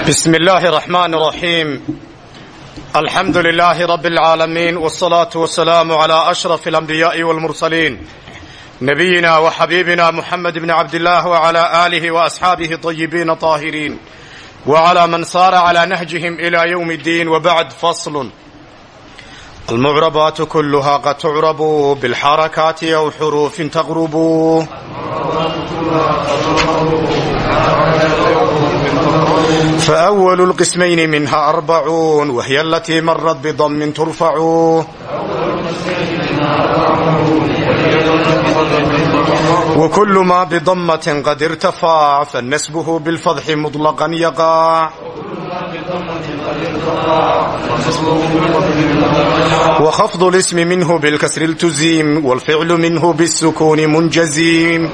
بسم الله الرحمن الرحيم الحمد لله رب العالمين والصلاة والسلام على أشرف الأنبياء والمرسلين نبينا وحبيبنا محمد بن عبد الله وعلى آله وأصحابه الطيبين طاهرين وعلى من صار على نهجهم إلى يوم الدين وبعد فصل المعربات كلها قد تعرب بالحركات أو حروف تغرب فأول القسمين منها أربعون وهي التي مرت بضم ترفع وكل ما بضمة قد ارتفع فالنسبه بالفضح مطلقا يقع وخفض الاسم منه بالكسر التزيم والفعل منه بالسكون منجزيم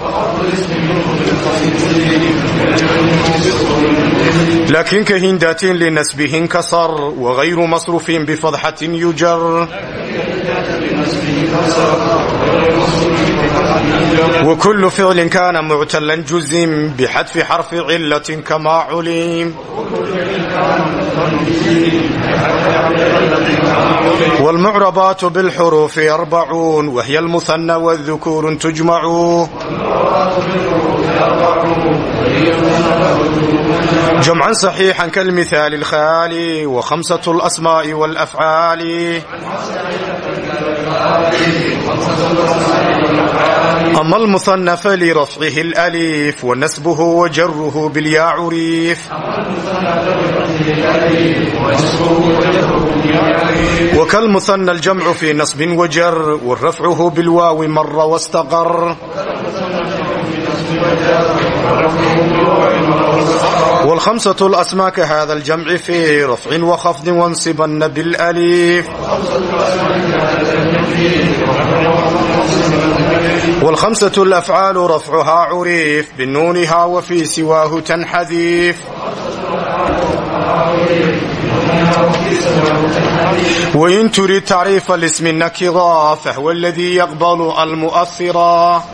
laakiin kahindatin linasbihin kasar wagayru masrufin bifadxatin yujar وكل فعل كان معتلا جزم بحذف حرف علة كما علم والمعربات بالحروف أربعون وهي المثنى والذكور تجمع جمعا صحيحا كالمثال الخالي وخمسة الأسماء والأفعال أما المثنى فلرفعه الأليف ونسبه وجره بالياء عريف وكالمثنى الجمع في نصب وجر والرفعه بالواو مر واستقر والخمسة الأسماء كهذا الجمع في رفع وخفض وانصبن بالأليف والخمسة الأفعال رفعها عريف بالنونها وفي سواه تنحذيف وإن تريد تعريف الاسم النكرة فهو الذي يقبل المؤثرا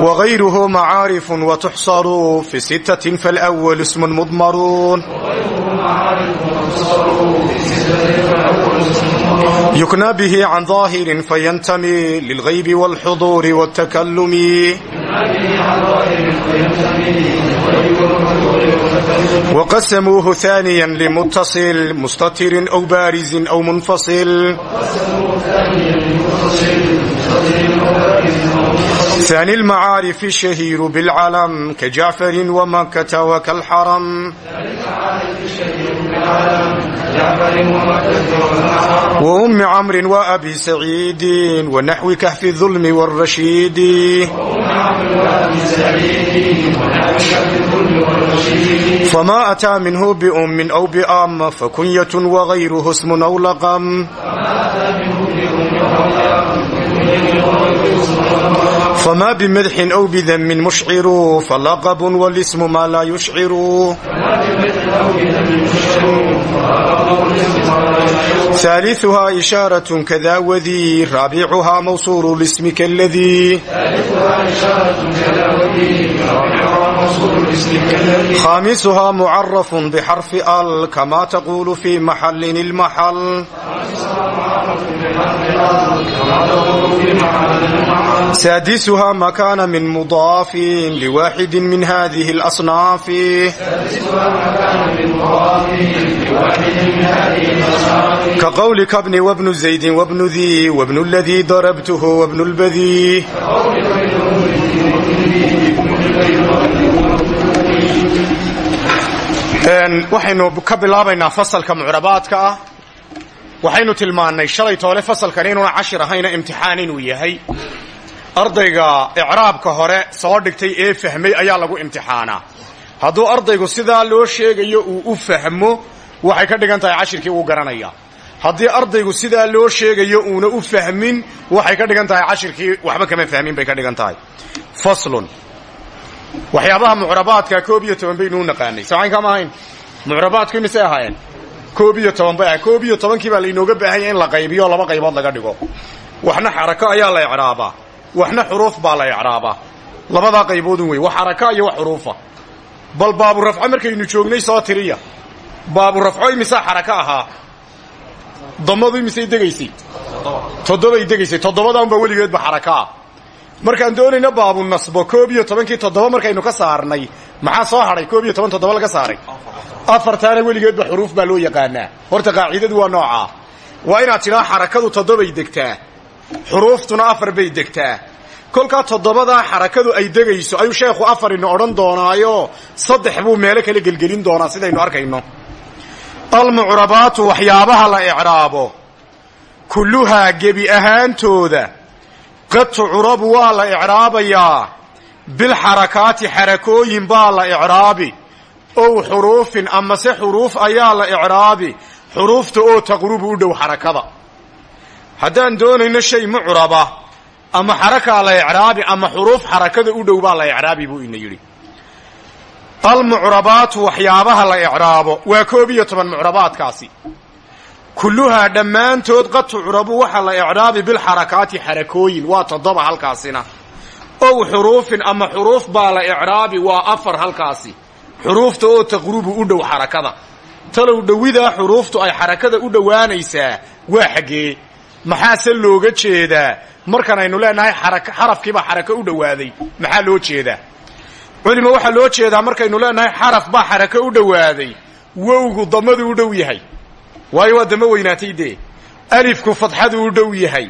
وغيره معارف وتحصر في ستة فالأول اسم مضمر يكنى به عن ظاهر فينتمي للغيب والحضور والتكلم وقسموه ثانيا لمتصل مستتر أو بارز أو منفصل ثاني المعارف الشهير بالعلم كجعفر ومكة وكالحرم وأم عمرو وأبي سعيد ونحو كهف الظلم والرشيد فما أتى منه بأم أو بأم فكنية وغيره اسم أو لقم فما بمدح أو بذم مشعر فلقب والاسم ما لا يشعر ثالثها إشارة كذا وذي رابعها موصول الاسم كالذي khamiisuhaa mucarafun bxarfi al kamaa taquulu fi maxallin ilmaxal saadisuhaa makaana min mudaafin liwaaxidin min hadihi اlasnaafi ka qowlika bni wabnu zaydin wabnu dii wabnu ladii darabtuhu wabnu lbadii waxaynu ka bilaabaynaa fasalka mucrabaadka ah. Waxaynu tilmaannay shalay toole fasalkan inuuna cashir ahayna imtixaan inuu yahay. Ardayga icraabka hore soo dhigtay ee fahmay ayaa lagu imtixaanaa. Hadduu ardaygu sidaa loo sheegayo uu u fahmo waxay ka dhigan tahay cashirkii uu garanaya. Haddii ardaygu sidaa loo sheegayo uuna u fahmin waxay ka dhigan tahay cashirkii waxba kama fahmin bay ka dhigan tahay. Faslun waxyaabaha mucrabaadka koob iyo toban baynuu naqaanay. Samayn kama ahayn mucrabaadku imisay ahaayeen koob iyo toban bay ahayn koob iyo tobankii baa lainooga baahanya in la qaybiyo laba qaybood laga dhigo. Waxna xarako ayaa la icraabaa waxna xuruuf baa la icraabaa labadaa qayboodun wey. Wax xaraka iyo wax xuruufa. Bal baaburafco markaynu joognay soo tiriya. Baaburafco imisaa xaraka ahaa? Damadu imisay degaysay? Toddobay degaysay. Toddobadanba weligeedba xaraka markaan doonayna baabu nasbo koob iyo tobankii toddoba markaynu ka saarnay. Maxaa soo hadhay koob iyo toban laga saaray. Afartaana weligeedba xuruuf baa loo yaqaanaa. Horta qaacidadu waa noocaa waa inaad tidhaa xarakadu toddobay degtaa. Xuruuftuna afar bay degtaa. Kolkaa toddobadaa xarakadu ay degayso ayuu sheekhu afarina odhan doonaayo saddex buu meelo kala gelgelin doonaa sidaynu arkayno. Almucrabaatu waxyaabaha la icraabo. Kulluhaa gebi ahaantooda qad tucrabu waa la icraabayaa. Bilxarakaati xarakooyin baa la icraabi. Ow xuruufin amase xuruuf ayaa la icraabi. Xuruufta oo taqrubu u dhow xarakada. Haddaan doonayno shay mucraba ama xarakaa la icraabi ama xuruuf xarakada u dhow baa la icraabi buu ina yidhi. Almucrabaatu waxyaabaha la icraabo. Waa koob iyo toban mucrabaadkaasi kulluhaa dhammaantood qad tucrabu waxa la icraabi bilxarakaati xarakooyin. Waa toddoba halkaasina. Ow xuruufin ama xuruuf baa la icraabi waa afar halkaasi. Xuruufta oo taqrubu u dhow xarakada. Talow dhowidaa xuruuftu ay xarakada u dhowaanaysaa waa xaggee. Maxaase looga jeedaa? Markan aynu leenahay xarafkiibaa xarako u dhowaaday. Maxaa loo jeedaa? Culima waxaa loo jeedaa markaynu leenahay xaraf baa xarako u dhowaaday. Wowgu damadu u dhow yahay waayo waa damo weynaatay dee. Alifku fadxadu u dhow yahay.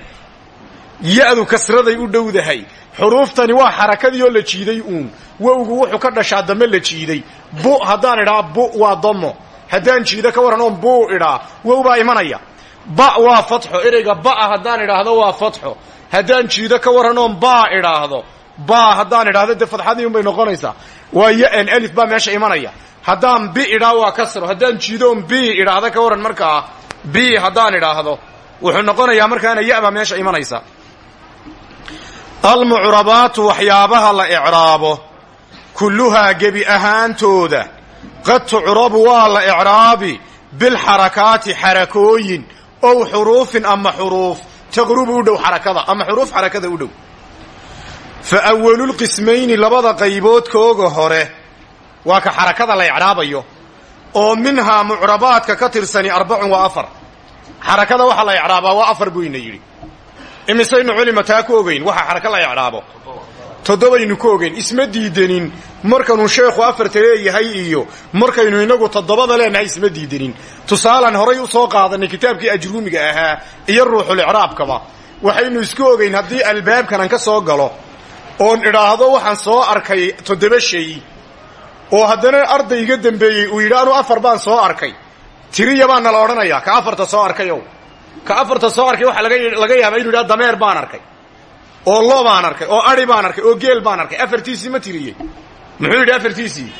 Ya-du kasraday u dhowdahay. Xuruuftani waa xarakadii la jiiday uun. Wowgu wuxuu ka dhashaa dame la jiiday. Bu haddaan idhaa bu waa damo haddaan jiido ka warran oon buu idhaa wow baa imanaya. Ba waa fatxo ereyga ba'a haddaan idhaahdo waa fatxo haddaan jiido ka warran oon baa idhaahdo baa haddaan idhaahdo dee fadxadii unbay noqonaysaa. Waa ya-an alif baa meesha imanaya haddaan bi idhaa waa kasro haddaan jiido oon bi idhaahdo ka warran markaa bi haddaan idhaahdo wuxuu noqonayaa markaana ya baa meesha imanaysa. Almucrabaatu waxyaabaha la icraabo kulluhaa gebi ahaantooda qad tucrabu waa la icraabi bilxarakaati xarakooyin ow xuruufin ama xuruuf taqrubu u dhow xarakada ama xuruuf xarakada u dhow. Fa awalulqismayni labada qayboodkooga hore waa ka xarakada la icraabayo oo minhaa mucrabaadka ka tirsani arbacun waa afar. Xarakada waxaa la icraabaa waa afar buu ina yidhi. Imisaynu culima taa ku ogeyn waxaa xaraka la icraabo. Toddobaynu ku ogeyn isma diidanin markanuu sheekhu afarta leeyahay iyo markaynu inagu toddobada leenahay isma diidanin tusaalan horay u soo qaadanay kitaabkii ajruumiga ahaa iyo ruuxulicraabkaba waxaynu isku ogeyn haddii albaabkanan ka soo galo oon idhaahdo waxaan soo arkay toddoba shay oo haddana arday iga dambeeyey uu yidhi anuu afar baan soo arkay. Tiriya baa nala odhanayaa ka afarta soo arkayow ka afarta soo arkay waxaa laga yaabaa inu yidhaha dameer baan arkay. Oo lo baan arkay. Oo ari baan arkay. Oo geel baan arkay. Afartiisii ma tiriyey. Muxuu yidhi afartiisii.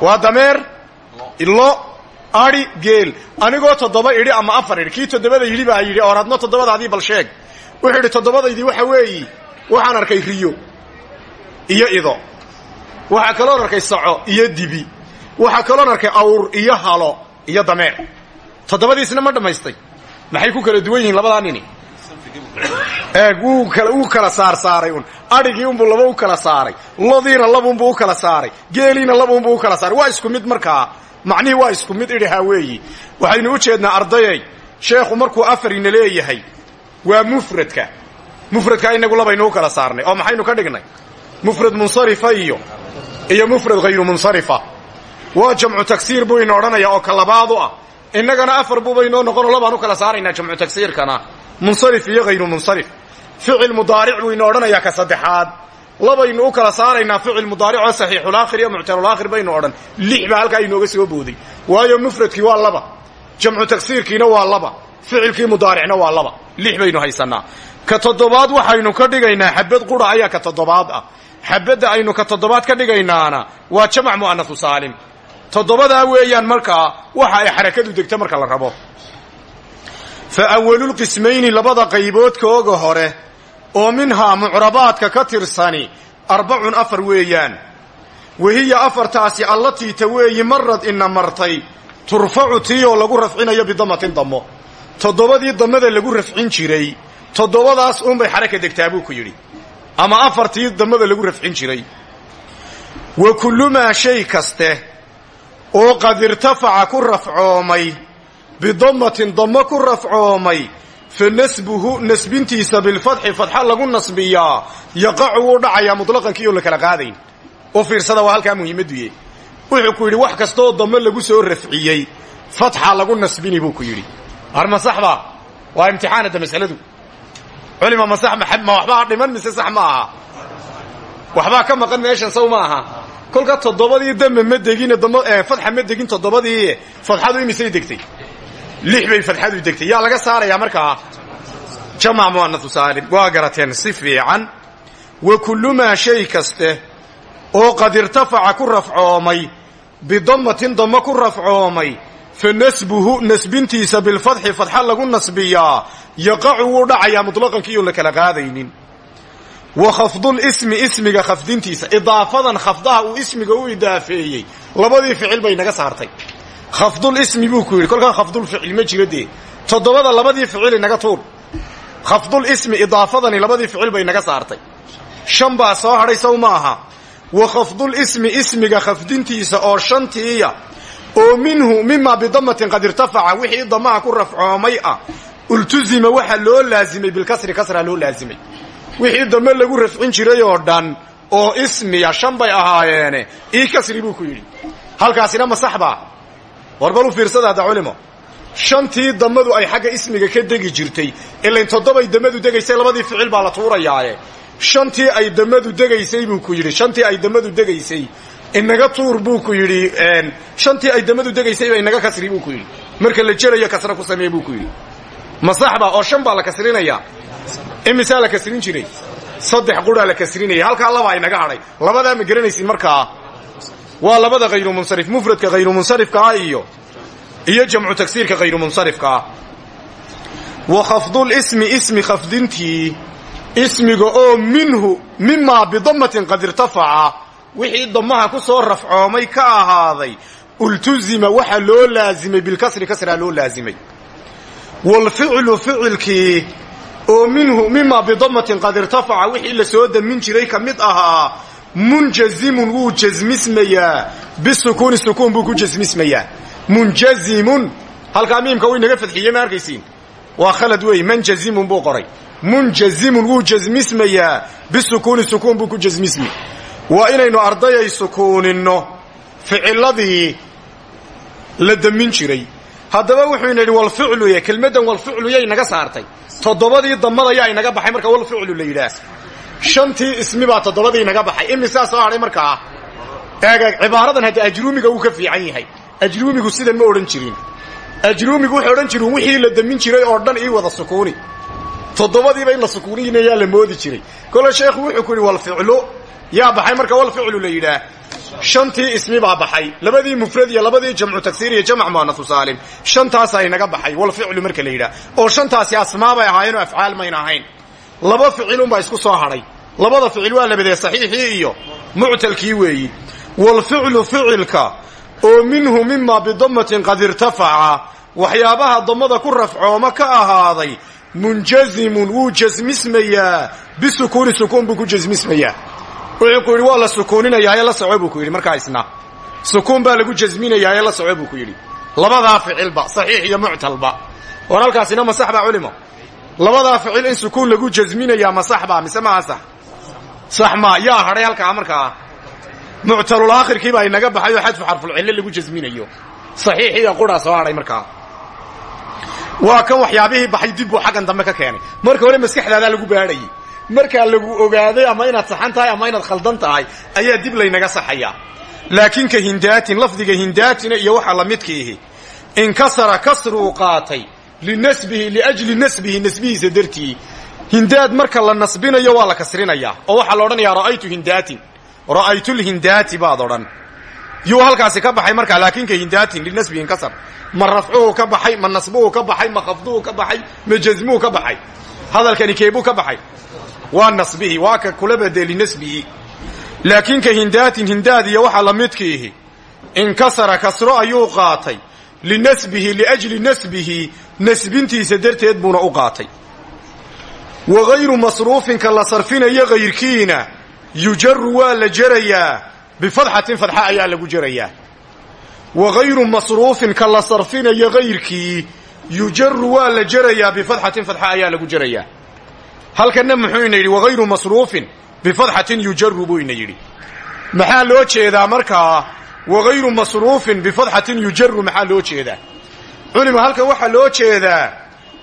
Waa dameer lo ari geel. Anigoo toddoba idhi ama afar idhi kii toddobada yidhi baa yidhi oor adno toddobadaadii bal sheeg. Wuxuu yidhi toddobadaydii waxa weeyi waxaan arkay riyo iyo ido waxaa kaloon arkay saco iyo dibi. Waxaa kaloon arkay awr iyo halo iyo dameer. Toddobadiisna ma dhammaystay maxay ku kala duwan yihiin labadaa nini? Wuu kala wuu kala saar saaray un adhigii unbuu laba u kala saaray. Lodiina labuunbuu u kala saaray. Geeliina labuunbuu u kala saaray. Waa isku mid markaa. Macnihii waa isku mid idhahaa weeyi. Waxaynu u jeednaa ardayay. Sheekhu markuu afarina leeyahay waa mufradka. Mufradkaa inagu labaynu u kala saarnay. Oo maxaynu ka dhignay? Mufrad munsarifa iyo iyo mufrad hayru munsarifa. Waa jamcu tagsiir buu ina odhanaya oo ka labaadu ah. Innagana afar buubaynoo noqonoo labaan u kala saaraynaa jamcu tagsiirkana munsarif iyo hayru munsarif. Ficil mudaaric buu ina odhanayaa ka saddexaad. Labaynu u kala saaraynaa ficil mudaaric oo saxiixulaakhir iyo muctalulaakhir baynu odhan. Lix baa halkaa inooga soo booday. Waayo mufradkii waa laba. Jamcu tagsiirkiina waa laba. Ficilkii mudaaricna waa laba. Lix baynu haysanaa. Ka toddobaad waxaynu ka dhigaynaa xabad qura ayaa ka toddobaad ah xabadda aynu ka toddobaad ka dhigaynaana waa jamac mu'anasu saalim. Toddobadaa weeyaan markaa waxa ay xarakadu degta marka la rabo. Fa awalulqismayni labada qayboodkooga hore oo minhaa mucrabaadka ka tirsani arbacun afar weeyaan. Wahiya afartaasi allatii ta weeyi marad ina martay. Turfacu tii oo lagu rafcinayo bidamatin damo toddobadii damada lagu rafcin jiray toddobadaas uunbay xaraka degtaa buu ku yidhi ama afartii damada lagu rafcin jiray. Wa kullumaa shay kaste oo qad irtafaca ku rafcoomay bidammatin dammo ku rafcoomay fa nasbuhu nasbintiisa bilfatxi fatxa lagu nasbiyaa yaqacu wuu dhacayaa mutlaqankii oo la kala qaadayn. U fiirsada waa halkaa muhiimadduye wuxuu ku yidhi wax kastaoo dammo lagu soo rafciyey fatxa lagu nasbini buu ku yidhi. Har ma sax baa waa imtixaanadda masaladu culima ma ma waxbaa dhiman mise sax ma aha? Waxbaa ka maqan meeshan saw ma aha? Kolka toddobadii dame ma degin fatxa ma degin toddobadii fatxadu imisay degtay. Lix bay fatxadu degtay. Yaa laga saarayaa markaa jamac mu'anathu saalim. Waa garateen si fiican. Wa kullumaa shay kaste oo qad irtafaca ku rafcoomay bidammatin dammo ku rafcoomay fa nasbuhu nasbintiisa bilfatxi fatxa lagu nasbiyaa. Yaqacu wuu dhacayaa mutlaqankii oon la kala qaadaynin. Wa khafdulismi ismiga khafdintiisa. Idaafadan khafdaha uu ismiga u idaafeeyey. Labadii ficil bay naga saartay. Khafdulismi buu ku yidhi kolkaa khafdulficil ma jiro dee. Toddobada labadii ficili naga tuur. Khafdulismi idaafadani labadii ficil bay naga saartay. Shan baa soo hadhay saw ma wa khafdulismi ismiga khafdintiisa oo shantiiya oo minhu mimaa bidamatin qad irtafaca wixii damaha ku rafcoomay ah. Ultuzima waxa loo laazimay bilkasri kasraa loo laazimay. Wixii dame lagu rafcin jiray oo dhan oo ismiya shan bay ahaayeene ii kasri buu ku yidhi. Halkaasina ma sax baa warbal fiirsada hadda culimo. Shantii damadu ay xagga ismiga ka degi jirtay ilayn toddobay damadu degaysay labadii ficil baa la tuurayaaye. Shantii ay damadu degaysay buu ku yidhi shantii ay damadu degaysay inaga tuur buu ku yidhi shantii ay damadu degaysayba inaga kasri buu ku yidhi. Marka la jerayo kasra ku samee buu ku yidhi. Ma sax baa oo shan baa la kasrinaya. Imisaa la kasrin jiray? Saddex quraa la kasrinaya. Halkaa labaa inaga hadhay labadaa ma garanaysid markaa. Waa labada hayru munsarif mufradka hayru munsarifka ah iyo iyo jamcu tagsiirka hayru munsarifka ah. Wa khafdulismi ismi khafdintii ismiga oo minhu mimaa bidamatin qad irtafaca wixii damaha ku soo rafcoomay ka ahaaday. ultuzima waxa loo laazimay bilkasri kasraa loo laazimay. waalficlu ficilkii oo minhu mimaa bidamatin qad irtafaca wixii la soo damin jiray ka mid ahaa munjazimun wuu jasmismayaa bisukuuni sukuun buu ku jasmismayaa. munjazimun halkaa miimka wuu inaga ma arkaysiin? Waa khalad weey manjazimun buu qoray. munjazimun wuu jasmismayaa bisukuuni sukuun buu ku jasmismi waa inaynu ardayay sukuuninno. Ficiladii la damin jiray. Haddaba wuxuu ina yidhi walficlu y kelmaddan walficlu yay naga saartay. Toddobadii damada yaa inaga baxay marka walficlu la yidhaah shantii ismi baa toddobadii inaga baxay. Imisaa soo hadhay markaa eeg cibaaradan hadda ajruumiga wuu ka fiican yahay. Ajruumigu sidan ma odhan jirin. Ajruumigu wuxuu odhan jirin wixii la damin jiray oo dhan ii wada sukuuni. Toddobadiiba in la sukuuninayaa la moodi jiray yaa baxay marka walficlu la yidhaah. Shantii ismi baa baxay. Labadii mufrad iyo labadii jamcu tagsiir iyo jamc mu'anasu saalim. Shantaasaa inaga baxay walficlu marka la yidhaah. Oo shantaasi asmaabay ahaayeenoo afcaal mayna ahayn. Laba ficilunbaa isku soo hadhay labada ficil waa labadee saxiixii iyo muctalkii weeyi. Walficlu ficilka oo minhu mimaa bidamatin qad irtafaca waxyaabaha damada ku rafcooma ka ahaaday munjazimun wuu jasmismayaa bisukuuni sukuun buu ku jasmismayaa wuxuu ku yidhi waa la sukuuninayaaye la soco buu ku yidhi. Markaa isna sukuun baa lagu jasminayaaye la soco buu ku yidhi. Labadaa ficilba saxiix iyo muctalba war halkaasina ma sax baa culimo. Labadaa ficil in sukuun lagu jasminayaa ma sax baa mise maaha sax? Sax maa yaa hadhay halkaa markaa? Muctalul aakhirkii inaga baxay oo xadfu xarfulcille lagu jasminayo. Saxiixiiyo quraa soo hadhay markaa. Waa kan waxyaabihii baxay dib buu xaggan dambe ka keenay. Marka hore maskaxdaadaa lagu baadhayay markaa lagu ogaaday ama inaad saxan tahay ama inaad khaldan tahay ayaa dib laynaga saxayaa laakiin ka hindaatin lafdiga hindaatina iyo waxa la midkiihi inkasara kasruu qaatay linasbihi liajli nasbihi nasbihiisa dartii. Hindaad marka la nasbinayo waa la kasrinayaa oo waxaa la odhanayaa ra'aytu hindaatin. Ra'aytulhindaati baad odhan. Yuu halkaasi ka baxay markaa laakiin ka hindaatin linasbihi inkasar. Ma rafcuhu ka baxay ma nasbuhu ka baxay ma khafduhu ka baxay ma jasmuhu ka baxay. Hadalkani keebuu ka baxay waa nasbihi waa ka kula badee linasbihi laakiin ka hindaatin hindaad iyo waxaa la midkiihi inkasara kasro ayuu qaatay. Linasbihi liajli nasbihi nasbintiisa darteed buuna u qaatay. Wa hayru masruufinka la sarfinayo hayrkiina yujaru waa la jerayaa bifadxatin fadxa ayaa lagu jerayaa wa hayru masruufin ka la sarfinayo hayrkii yujaru waa la jerayaa bifadxatin fadxa ayaa lagu jerayaa halkanna muxuu ina yidhi wahayru masruufin bifadxatin yujaru buu ina yidhi. Maxaa loo jeedaa markaa wahayru masruufin bifadxatin yujaru maxaa loo jeedaa? Culima halkan waxaa loo jeedaa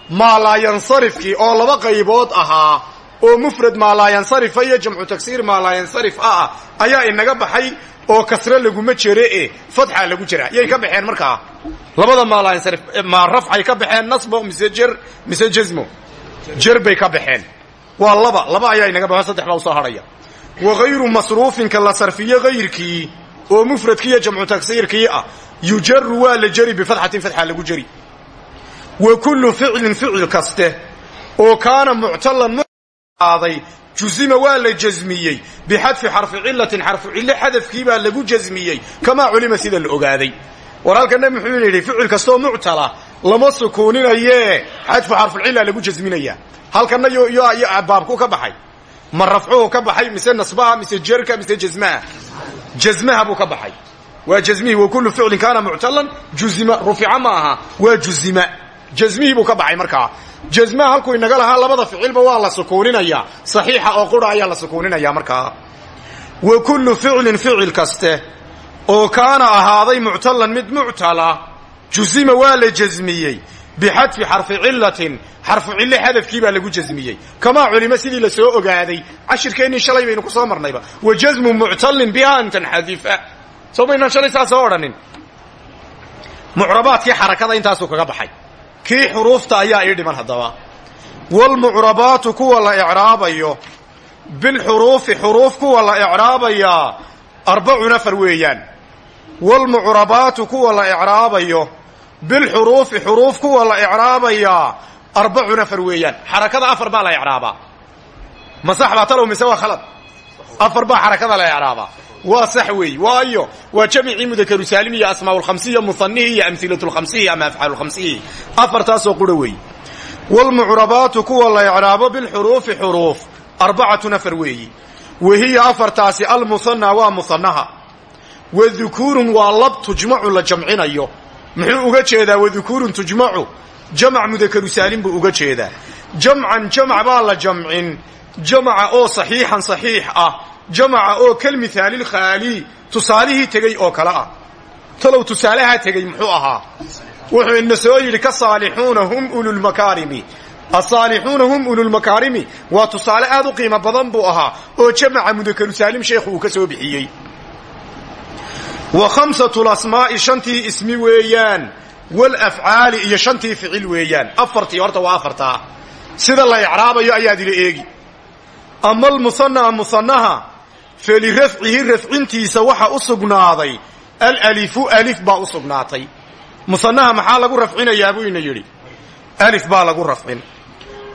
maalaayansarifkii oo laba qaybood ahaa oo mufrad maalaayansarifa iyo jamcu tagsiir maalaayansarif ah ayaa inaga baxay oo kasre laguma jere e fatxa lagu jira. Yay ka baxeen markaa labada maalaayansarif ma rafcay ka baxeen nasbo mise jer mise jazmo jer bay ka baxeen waa laba laba ayaa inaga baxo saddex baa u soo hadhaya. Wa hayru masruufinka la sarfiyo hayrkii oo mufradkiiyo jamcu tagsiirkii ah yujaru waa la jeri bifatxatin fatxa lagu jeri wa kullu ficlin ficil kaste oo kaana muctalan muaaday jusima waa la jasmiyey bixadfi xarfi cilatin xarfu cille xadafkiibaa lagu jasmiyey kamaa culima sida la ogaaday. War halkana muxuu yidhi ficil muctala lama sukuuninayee. Xadfu xarfucilla lagu jasminaya. Halkana yo baabku ka baxay. Ma rafcuhu ka baxay mise nasbaha mise jerka mise jasmaha jasmaha buu ka baxay. Waa jasmihii wa kullu ficlin kaana muctalan juzima rufica ma aha juzima. Jasmihii buu ka baxay markaa jasmaha halkuu inaga lahaa labada ficilba waa la sukuuninaya. Saxiixa oo qura la sukuuninaya markaa wa kullu ficlin ficil kaste. Oo kaana ahaaday muctalan mid muctala jusima waa la jasmiyey bixadfi xarfi cilatin xarfu cille xadafkii lagu jasmiyey kamaa culimo sidii la soo ogaaday cashirkeennii shalay baynu ku soo marnayba. Wa jasmu muctalin biha an tanxadifa soo maynaan shalay saa soo odhanin. Mucrabaadkii xarakada intaasuu kaga baxay. Kii xuruufta ayaa ii dhiman haddaba. Waalmucrabaatu kuwa la icraabayo bilxuruufi xuruuf kuwa la icraabayaa arbacun afar weeyaan. Waalmucrabaatu kuwa la icraabayo bilxuruufi xuruuf kuwa la icraabayaa arbacun afar weeyaan xarakada afar baa la icraabaa ma sax baa talow mise waa khalad afar baa xarakada la icraabaa waa sax weey waayo waa jamicii mudakaru saalim iyo asmaa'ulkhamsiya muhanihi iyo amhilatulkhamsihi ama afcaalulkhamsihi afartaasoo qura weey waalmucrabaatu kuwa la icraabo bilxuruufi xuruuf arbacatun afar weeyi wahiya afartaasi almuhanaa waa muhanaha wa dukuurun waa lab tujmacu la jamcinayo muxuu uga jeedaa wadukuurun tujmacu. Jamc mudakaru saalim buu uga jeedaa. Jamcan jamc baa la jamcin. Jamca oo saxiixan saxiix ah. Jamca oo kal mihaalilkhaali tusaalihii tegey oo kale ah. Talow tusaalahaa tegey muxuu ahaa. Wuxuu ina soo yidhi ka saalixuuna hum ululmakaarimi asaalixuuna hum ululmakaarimi waa tusaale aad u qiimo badan buu ahaa. Oo jamaca mudakaru sheekhu uu ka soo bixiyey wa khamsatu lasmaa'i shantii ismi weeyaan. Walafcaali iyo shantii ficil weeyaan. Afartii horta waa afartaa. Sida la icraabayo ayaad ila eegi. Ama almusanaa musanaha falirafcihi rafcintiisa waxa u sugnaaday. Alalifu alif baa u sugnaatay. Musanaha maxaa lagu rafcinayaa buu ina yidhi? Alif baa lagu rafcin.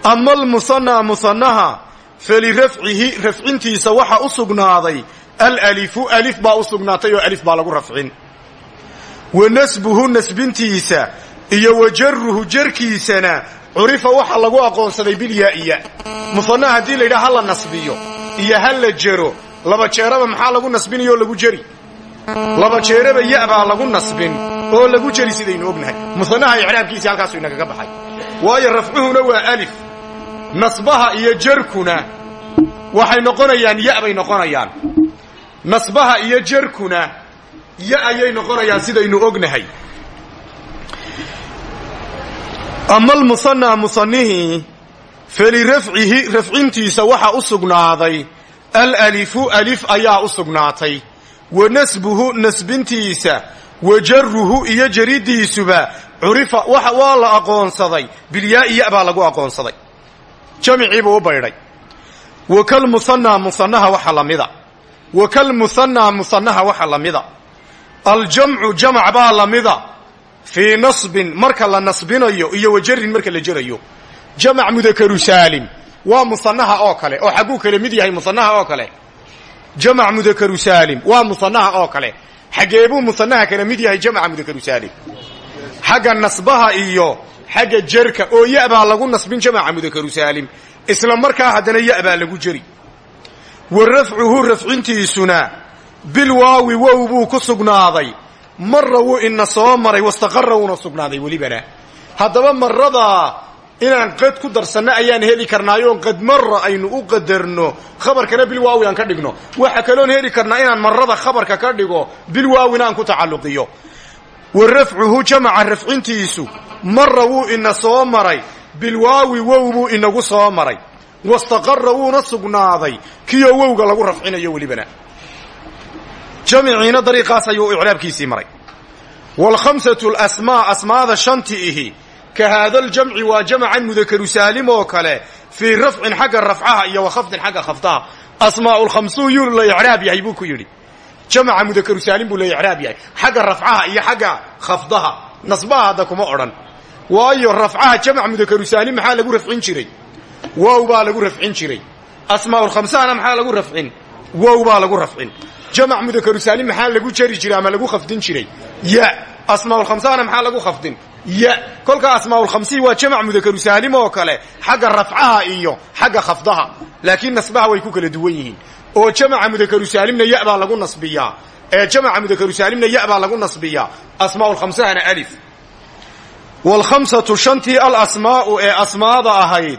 Ama almusanaa musanaha falirafcihi rafcintiisa waxa u sugnaaday alalifu alif baa u sugnaatay oo alif baa lagu rafcin. Wa nasbuhu nasbintiisa iyo wa jaruhu jarkiisana curifa waxa lagu aqoonsaday bilyaa'iya musanaha haddii la yidhaha ha la nasbiyo iyo ha la jero laba jeeraba maxaa lagu nasbinayo lagu jeri laba jeeraba ya baa lagu nasbin oo lagu jeri sidaynu ognahay. Musanaha icraabkiisii halkaasuu inagaga baxay. Waayo rafcuhuna waa alif. Nasbaha iyo jarkuna waxay noqonayaan ya bay noqonayaan nasbaha iyo jarkuna ya ayay noqonayaan sidaynu ognahay. Ama almusanaa musanihii falirafcihi rafcintiisa waxa u sugnaaday. Alalifu alif ayaa u sugnaatay. Wa nasbuhu nasbintiisa. Wa jaruhu iyo jaridiisuba curifa waa la aqoonsaday. Bilyaai ya baa lagu aqoonsaday. Jamiciibuu u baydhay. Wa kalmusanaa musanaha waxa lamida wa kalmusanaa musanaha waxa lamida aljamcu jamc baa lamida fii nasbin marka la nasbinayo iyo wajarin marka la jerayo jamac mudakaru saalim waa musanaha oo kale oo xagguu kale mid yahay musanaha oo kale jamac mudakaru saalim waa musanaha oo kale xageebuu musanaha kale mid yahay jamaca mudakaru saalim xagga nasbaha iyo xagga jerka oo ya baa lagu wa rafcuhu rafcintiisuna bilwaawi wow buu ku sugnaaday. Marra wuu ina soo maray wastaqara wuuna sugnaaday welibana. Haddaba marada inaan qad ku darsanno ayaan heli karnaayoon qad marra aynu u qadarno khabarkana bilwaawi aan ka dhigno. Waxa kaloon heli karnaa inaan marada khabarka ka dhigo bilwaawina aan ku tacalluqiyo. Wa rafcuhu jamaca rafcintiisu marra wuu ina soo maray bilwaawi wow inagu soo maray wastaqara wuuna sugnaaday kiyoo wowga lagu rafcinayo welibana jamiciina dariiqaas ayuu icraabkiisii maray waalkhamsatu alasmaa asmaada shanti ihi ka haada aljamci waa jamacan mudakaru saalim oo kale fii rafcin xagga rafcaha iyo wa khafdin xagga khafdaha asmaa'ulkhamsuun yuu la icraab yahay buu ku yidhi jamaca mudakaru saalim buu la icraab yahay xagga rafcaha iyo xagga khafdaha nasbaha hadda kuma wow baa lagu rafcin jiray. Asmaa'ulkhamsahana maxaa lagu rafcin? Wow baa lagu rafcin. Jamac mudakaru saalim maxaa lagu jari jiray ama lagu khafdin jiray? Ya. Asmaa'ulkhamsahana maxaa lagu khafdin? Ya. Kolkaa asmaa'ulkhamsihi waa jamac mudakaru saalim oo kale xagga rafcaha iyo xagga khafdaha. Laakiin nasbaha way ku kala duwan yihiin. Oo jamaca mudakaru saalimna ya baa lagu nasbiyaa ee jamaca mudakaru saalimna ya baa lagu nasbiyaa asmaa'ulkhamsahana alif. Waalkhamsatu shantii alasmaa'u ee asmaada ahayd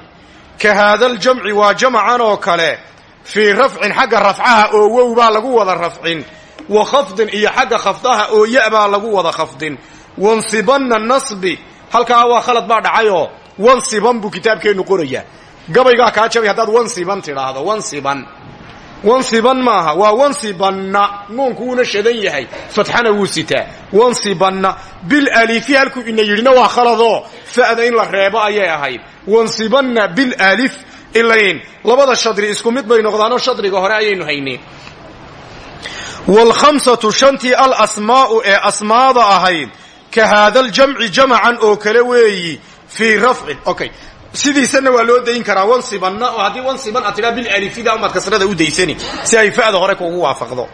ka haada aljamci waa jamacan oo kale. Fii rafcin xagga rafcaha oo wow baa lagu wada rafcin. Wa khafdin iyo xagga khafdaha oo ya baa lagu wada khafdin. Wansibanna nasbi halkaa waa khalad baa dhacayoo wansiban buu kitaabkeennu qorayaa gabaygaa kaa jabay haddaad wansiban tidhaahdo wansiban wansiban maaha. Waa wansibanna. Nuunku wuuna shadan yahay. Fatxana wuu sitaa. Wansibanna. Bilalifi halkuu ina yidhina waa khaladoo. Fa'da in la reebo ayay ahayd. Wansibanna bilalif ilayn labada shadri isku mid bay noqdaanoo shadriga hore ayaynu hayneen waalkhamsatu shantii alasmaa'u ee asmaada ahayd. Ka haada aljamci jamacan oo kale weeyi. Fii rafcin okay sidiisana waa loo dayn karaa wansibanna oo haddii wansiban aad tidhaa bilalifida umaad kasrada u daysani si ay fa'da hore kuugu waafaqdo.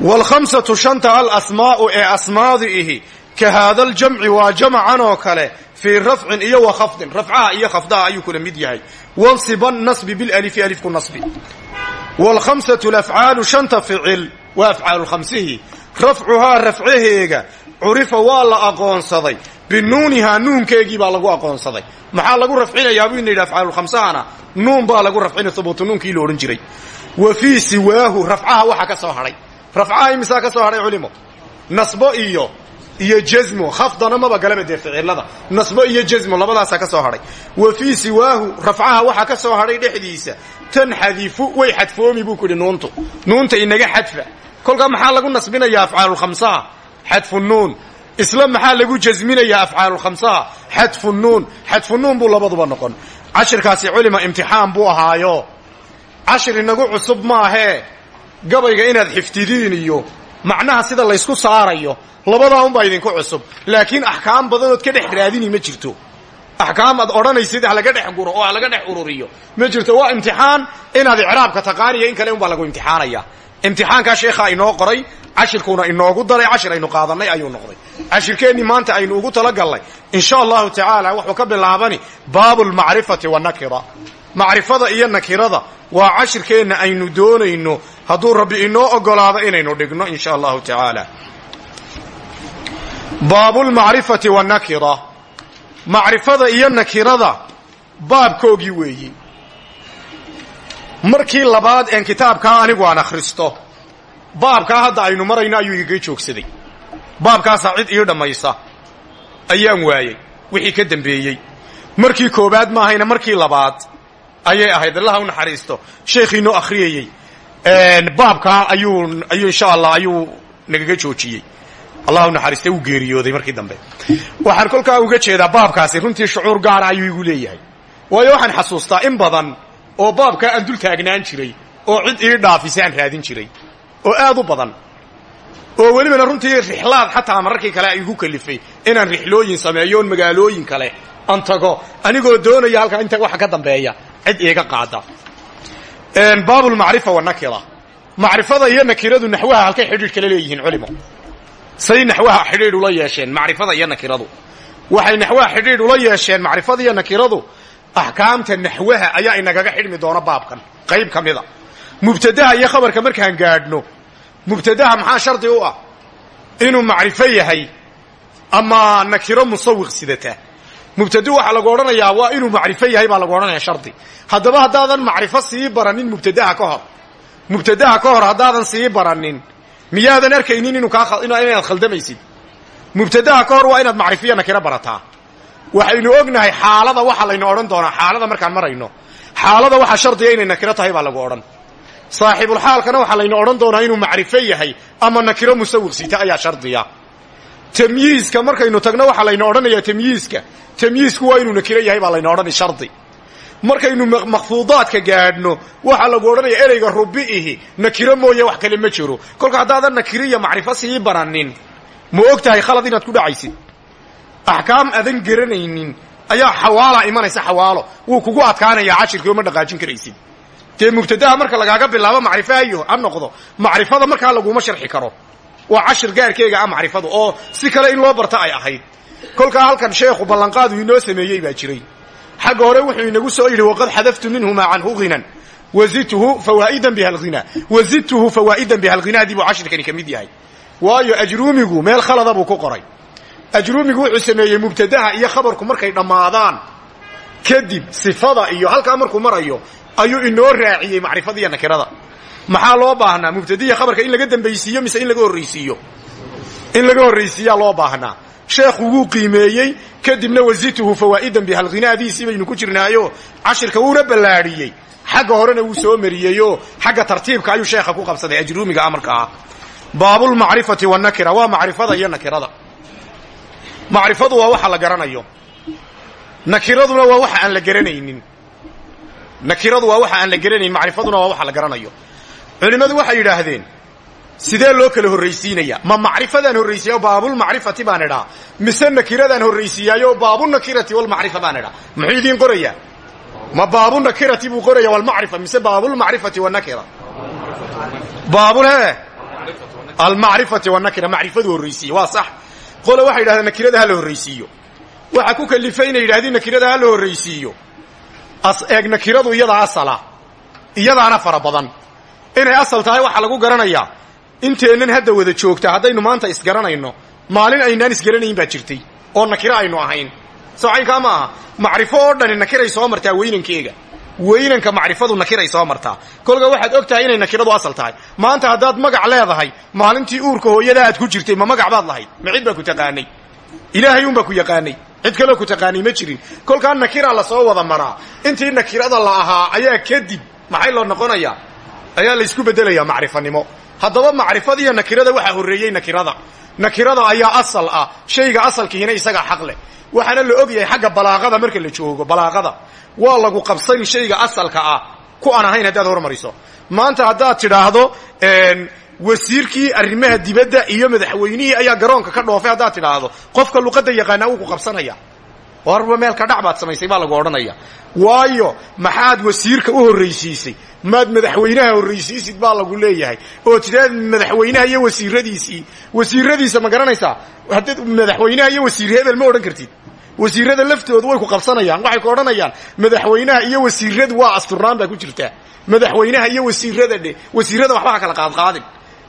Waalkhamsatu shanta alasmaa'u ee asmaadi ihi ka haada aljamci waa jamacan oo kale fii rafcin iyo wa khafdin. Rafcaha iyo khafdaha ayuu kula mid yahay. Wansiban nasbi bilalifi alifku nasbi. Waalkhamsatu alafcaalu shanta ficil waa afcaalu khamsihi. Rafcuhaa rafcaheega curifa waa la aqoonsaday binuunihaa nuunkeegii baa lagu aqoonsaday. Maxaa lagu rafcinayaa buu ina yidhi afcaalulkhamsahana nuun baa lagu rafcinay hubuutu nuunkii la odhan jiray. Wa fii siwaahu rafcaha waxa ka soo hadhay rafcaha imisaa ka soo hadhay culimo? Nasbo iyo iyo jasmo khafdana maba galaba dee ficilada. Nasbo iyo jasmo labadaasaa ka soo hadhay wa fii siwaahu rafcaha waxa ka soo hadhay dhexdiisa. Tanxadifu way xadfoomi buu ku yidhi nuuntu. Nuunta inaga xadfa. Kolkaa maxaa lagu nasbinayaa afcaalulkhamsaha xadfu nuun isla maxaa lagu jasminayaa afcaalulkhamsaha xadfu nuun. Xadfu nuun buu labaduba noqon. Cashirkaasi culima imtixaan buu ahaayo. Cashir inagu cusub maahee gabayga inaad xifdidiin iyo macnaha sida laysku saarayo labadaa unbaa idinku cusub. Laakiin axkaam badanood ka dhex raadini ma jirto. Axkaam aad odhanaysid ha laga dhex guro oo ha laga dhex ururiyo. Ma jirto waa imtixaan inaad icraabka taqaaniyo in kale unbaa lagu imtixaanaya. Imtixaankaa sheekhaa inoo qoray cashirkuuna inoogu daray cashir aynu qaadannay ayuu noqday. Cashirkeennii maanta aynu ugu talagallay insha allahu tacaala wuxuu ka bilaabani baabu lmacrifati wanakira macrifada iyo nakirada waa cashirkeenna aynu doonayno. Hadduu rabbi inoo ogolaado inaynu dhigno insha allahu tacaala. Baabulmacrifati wanakira macrifada iyo nakirada baabkoogii weeyi. Markii labaad een kitaabkaa anigu aan akhristo baabkaa hadda aynu marayno ayuu igaga joogsaday. Baabkaasaa cid ii dhammaysa ayaan waayey wixii ka dambeeyey. Markii koowaad maahayna markii labaad ayay ahayd allaha u naxariisto. Sheekhiinoo akhriyayey. Baabkaa ayuu ayuu insha allah ayuu nagaga joojiyey. Allah u naxariista uu geeriyooday markii dambe. Waxaan kolkaa uga jeedaa baabkaasi runtii shucuur gaara ayuu igu leeyahay. Waayo waxaan xasuustaa in badan oo baabkaa aan dul taagnaan jiray oo cid ii dhaafisaan raadin jiray oo aad u badan oo welibana runtii rixlaad xataa mararkii kale igu kalifay inaan rixlooyin sameeyoon magaalooyin kale. Tago anigoo doonaya halkaa inta waxa ka dambeeya cid iiga qaada. Baabulmacrifa wanakira macrifada iyo nakiradu naxwaha halkay xidhiidh kala leeyihiin culimo. Say naxwaha xidhiidh ula yeesheen macrifada iyo nakiradu. Waxay naxwaha xidhiidh ula yeesheen macrifada iyo nakiradu axkaamta naxwaha ayaa inagaga xidhmi doona baabkan. Qayb ka mubtadaha iyo khabarka markaan gaadhno mubtadaha maxaa shardi u ah? Inuu macrifo yahay ama nakiro musawiq sidata? Mubtadu waxaa lagu odhanayaa waa inuu macrifo yahay baa lagu odhanaya shardi. Haddaba haddaadan macrifo sii baranin mubtadaha ka hor. Mubtadaha ka hor haddaadan sii baranin miyaadan arkaynin inaad khaldamaysid? Mubtadaha ka hor waa inaad macrifiya nakiro barataa. Waxaynu ognahay xaalada waxa laynu odhan doonaa xaalada markaan marayno. Xaalada waxaa shardiga inay nakiro tahay baa lagu odhan saaxibulxaalkana waxaa laynu odhan doonaa inuu macrifo yahay ama nakiro musawiq sita ayaa shardiya. Tamyiiska markaynu tagno waxaa laynu odhanayaa tamyiiska tamyiisku waa inuu nakiro yahay baa laynu odhanay shardi. Markaynu makfuudaadka gaadhno waxaa lagu odhanaya ereyga rubi'ihi nakiro mooye wax kale ma jiro. Kolka haddaadan nakiro iyo macrifo sii baranin ma og tahay khalad inaad ku dhacaysid? Axkaam adan garanaynin ayaa xawaala imanaysa xawaalo. Wuu kugu adkaanayaa cashirkii oo ma dhaqaajin karaysid dee mubtadaha marka lagaaga bilaabo macrifahayo ha noqdo. Macrifada markaa laguma sharxi karo. Waa cashir gaarkeega ah macrifadu oo si kale in loo barta ay ahayd. Kolkaa halkan sheekhu ballanqaadu inoo sameeyey baa jiray. Xagga hore wuxuu inagu soo yidhi waqad xadaftu minhumaa canhu hinan wazidtuhu fawaa'idan biha alghina. Wazidtuhu fawaa'idan biha alghinaadii buu cashirkani ka mid yahay. Waayo ajruumigu meel khalada buu ku qoray. Ajruumigu wuxuu sameeyey mubtadaha iyo khabarku markay dhammaadaan. Kadib sifada iyo halkaa markuu marayo ayuu inoo raaciyey macrifadiiyo nakirada. Maxaa loo baahnaa mubtadiya khabarka in laga dambaysiiyo mise in laga horraysiiyo? In laga horraysiiyaa loo baahnaa. Sheekhu wuu qiimeeyey kadibna wazidtuhu fawaa'idan bihalghinaadiisii baynu ku jirnaayo cashirka wuuna ballaadhiyey. Xagga horena wuu soo mariyeyoo xagga tartiibka ayuu sheekha ku qabsaday ajruumiga amarkaa baabulmacrifati wanakira waa macrifada iyo nakirada. Macrifadu waa waxa la garanayo. Nakiraduna waa waxa aan la garanaynin nakiradu waa waxa aan la garanayn macrifaduna waa waxa la garanayo. Culimmadu waxay yidhaahdeen sidee loo kala horraysiinaya? Ma macrifadaan horraysiiya baabulmacrifati baan idhaa. Mise nakiradaan horraysiiyaayo baabunakirati walmacrifa baan idhaa. Muxuu idiin qorayaa ma baabunakirati buu qoraya walmacrifa mise baabulmacrifati wanakira baabul he? Almacrifati wanakira macrifadu horraysiiye waa sax. Qole waxay yidhahdeen nakirada ha la horraysiiyo. Waxa ku kalifay inay nakirada la horraysiiyo eeg nakiradu iyadaa asala. Iyadaana fara badan. Inay asal tahay waxaa lagu garanayaa inteennan hadda wada joogta haddaynu maanta isgaranayno. Maalin aynaan isgaranayn baa jirtay oo nakiro aynu ahayn. Soocaynkaa ma aha macrifo oo dhani nakiray soo martaa weynankeega. Weynanka macrifadu nakiray soo martaa. Kolka waxaad og tahay inay nakiradu asal tahay. Maanta haddaad magac leedahay maalintii uurka hooyadaa aad ku jirtay ma magac baad lahayd. Ma cid baa ku taqaanay. Ilaahay unbaa ku yaqaanay cid kaloo ku taqaanay ma jirin. Kolkaa nakira la soo wada maraa intii nakirada la ahaa ayaa kadib maxay loo noqonayaa ayaa laysku bedelayaa macrifanimo. Haddaba macrifadiiyo nakirada waxaa horreeyey nakirada nakirada ayaa asal ah. Shayga asalkiihina isagaa xaq leh. Waxaana la og yahay xagga balaaqada marka la joogo balaaqada. Waa lagu qabsani shayga asalka ah. Ku aan ahayn haddaad hormariso maanta haddaad tidhaahdo wasiirkii arrimaha dibadda iyo madaxweynihii ayaa garoonka ka dhoofay haddaad tidhaahdo. Qofka luqadda yaqaanaa wuu ku qabsanaya. Warba meelka dhac baad samaysay baa lagu odhanaya. Waayo maxaad wasiirka u horraysiisay? Maad madaxweynaha horraysiisid baa lagu leeyahay. Oo tidhaad madaxweynaha iyo wasiiradiisii wasiiradiisa ma garanaysaa? Haddaad madaxweynaha iyo wasiir hebel ma odhan kartid. Wasiirada laftoodu way ku qabsanayaan. Waxay ku odhanayaan madaxweynaha iyo wasiiradu waa asturnaan baa ku jirtaa. Madaxweynaha iyo wasiirada dhe wasiirada waxba ha kala qaadqaadin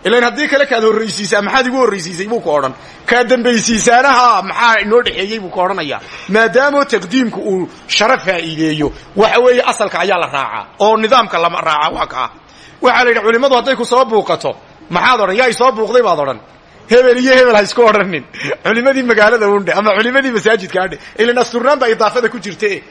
ilan haddii kale kaad horraysiisaa maxaad igu horraysiisay buu ku odhan. Kaad dambaysiisaanaha maxaa inoo dhexeeyey buu ku odhanayaa maadaamoo taqdiimku uu shara faa'iideeyo waxa weeye asalka ayaa la raacaa oo nidaamka lama raaca waa kaa waxaa la yidhi culimmadu hadday ku soo buuqato maxaad odhan yaa isoo buuqday baad odhan. Hebel iyo hebel ha isku odhanin. Culimadii magaalada undhe ama culimadii masaajidka adhe ilan asturnaan baa idaafada ku jirte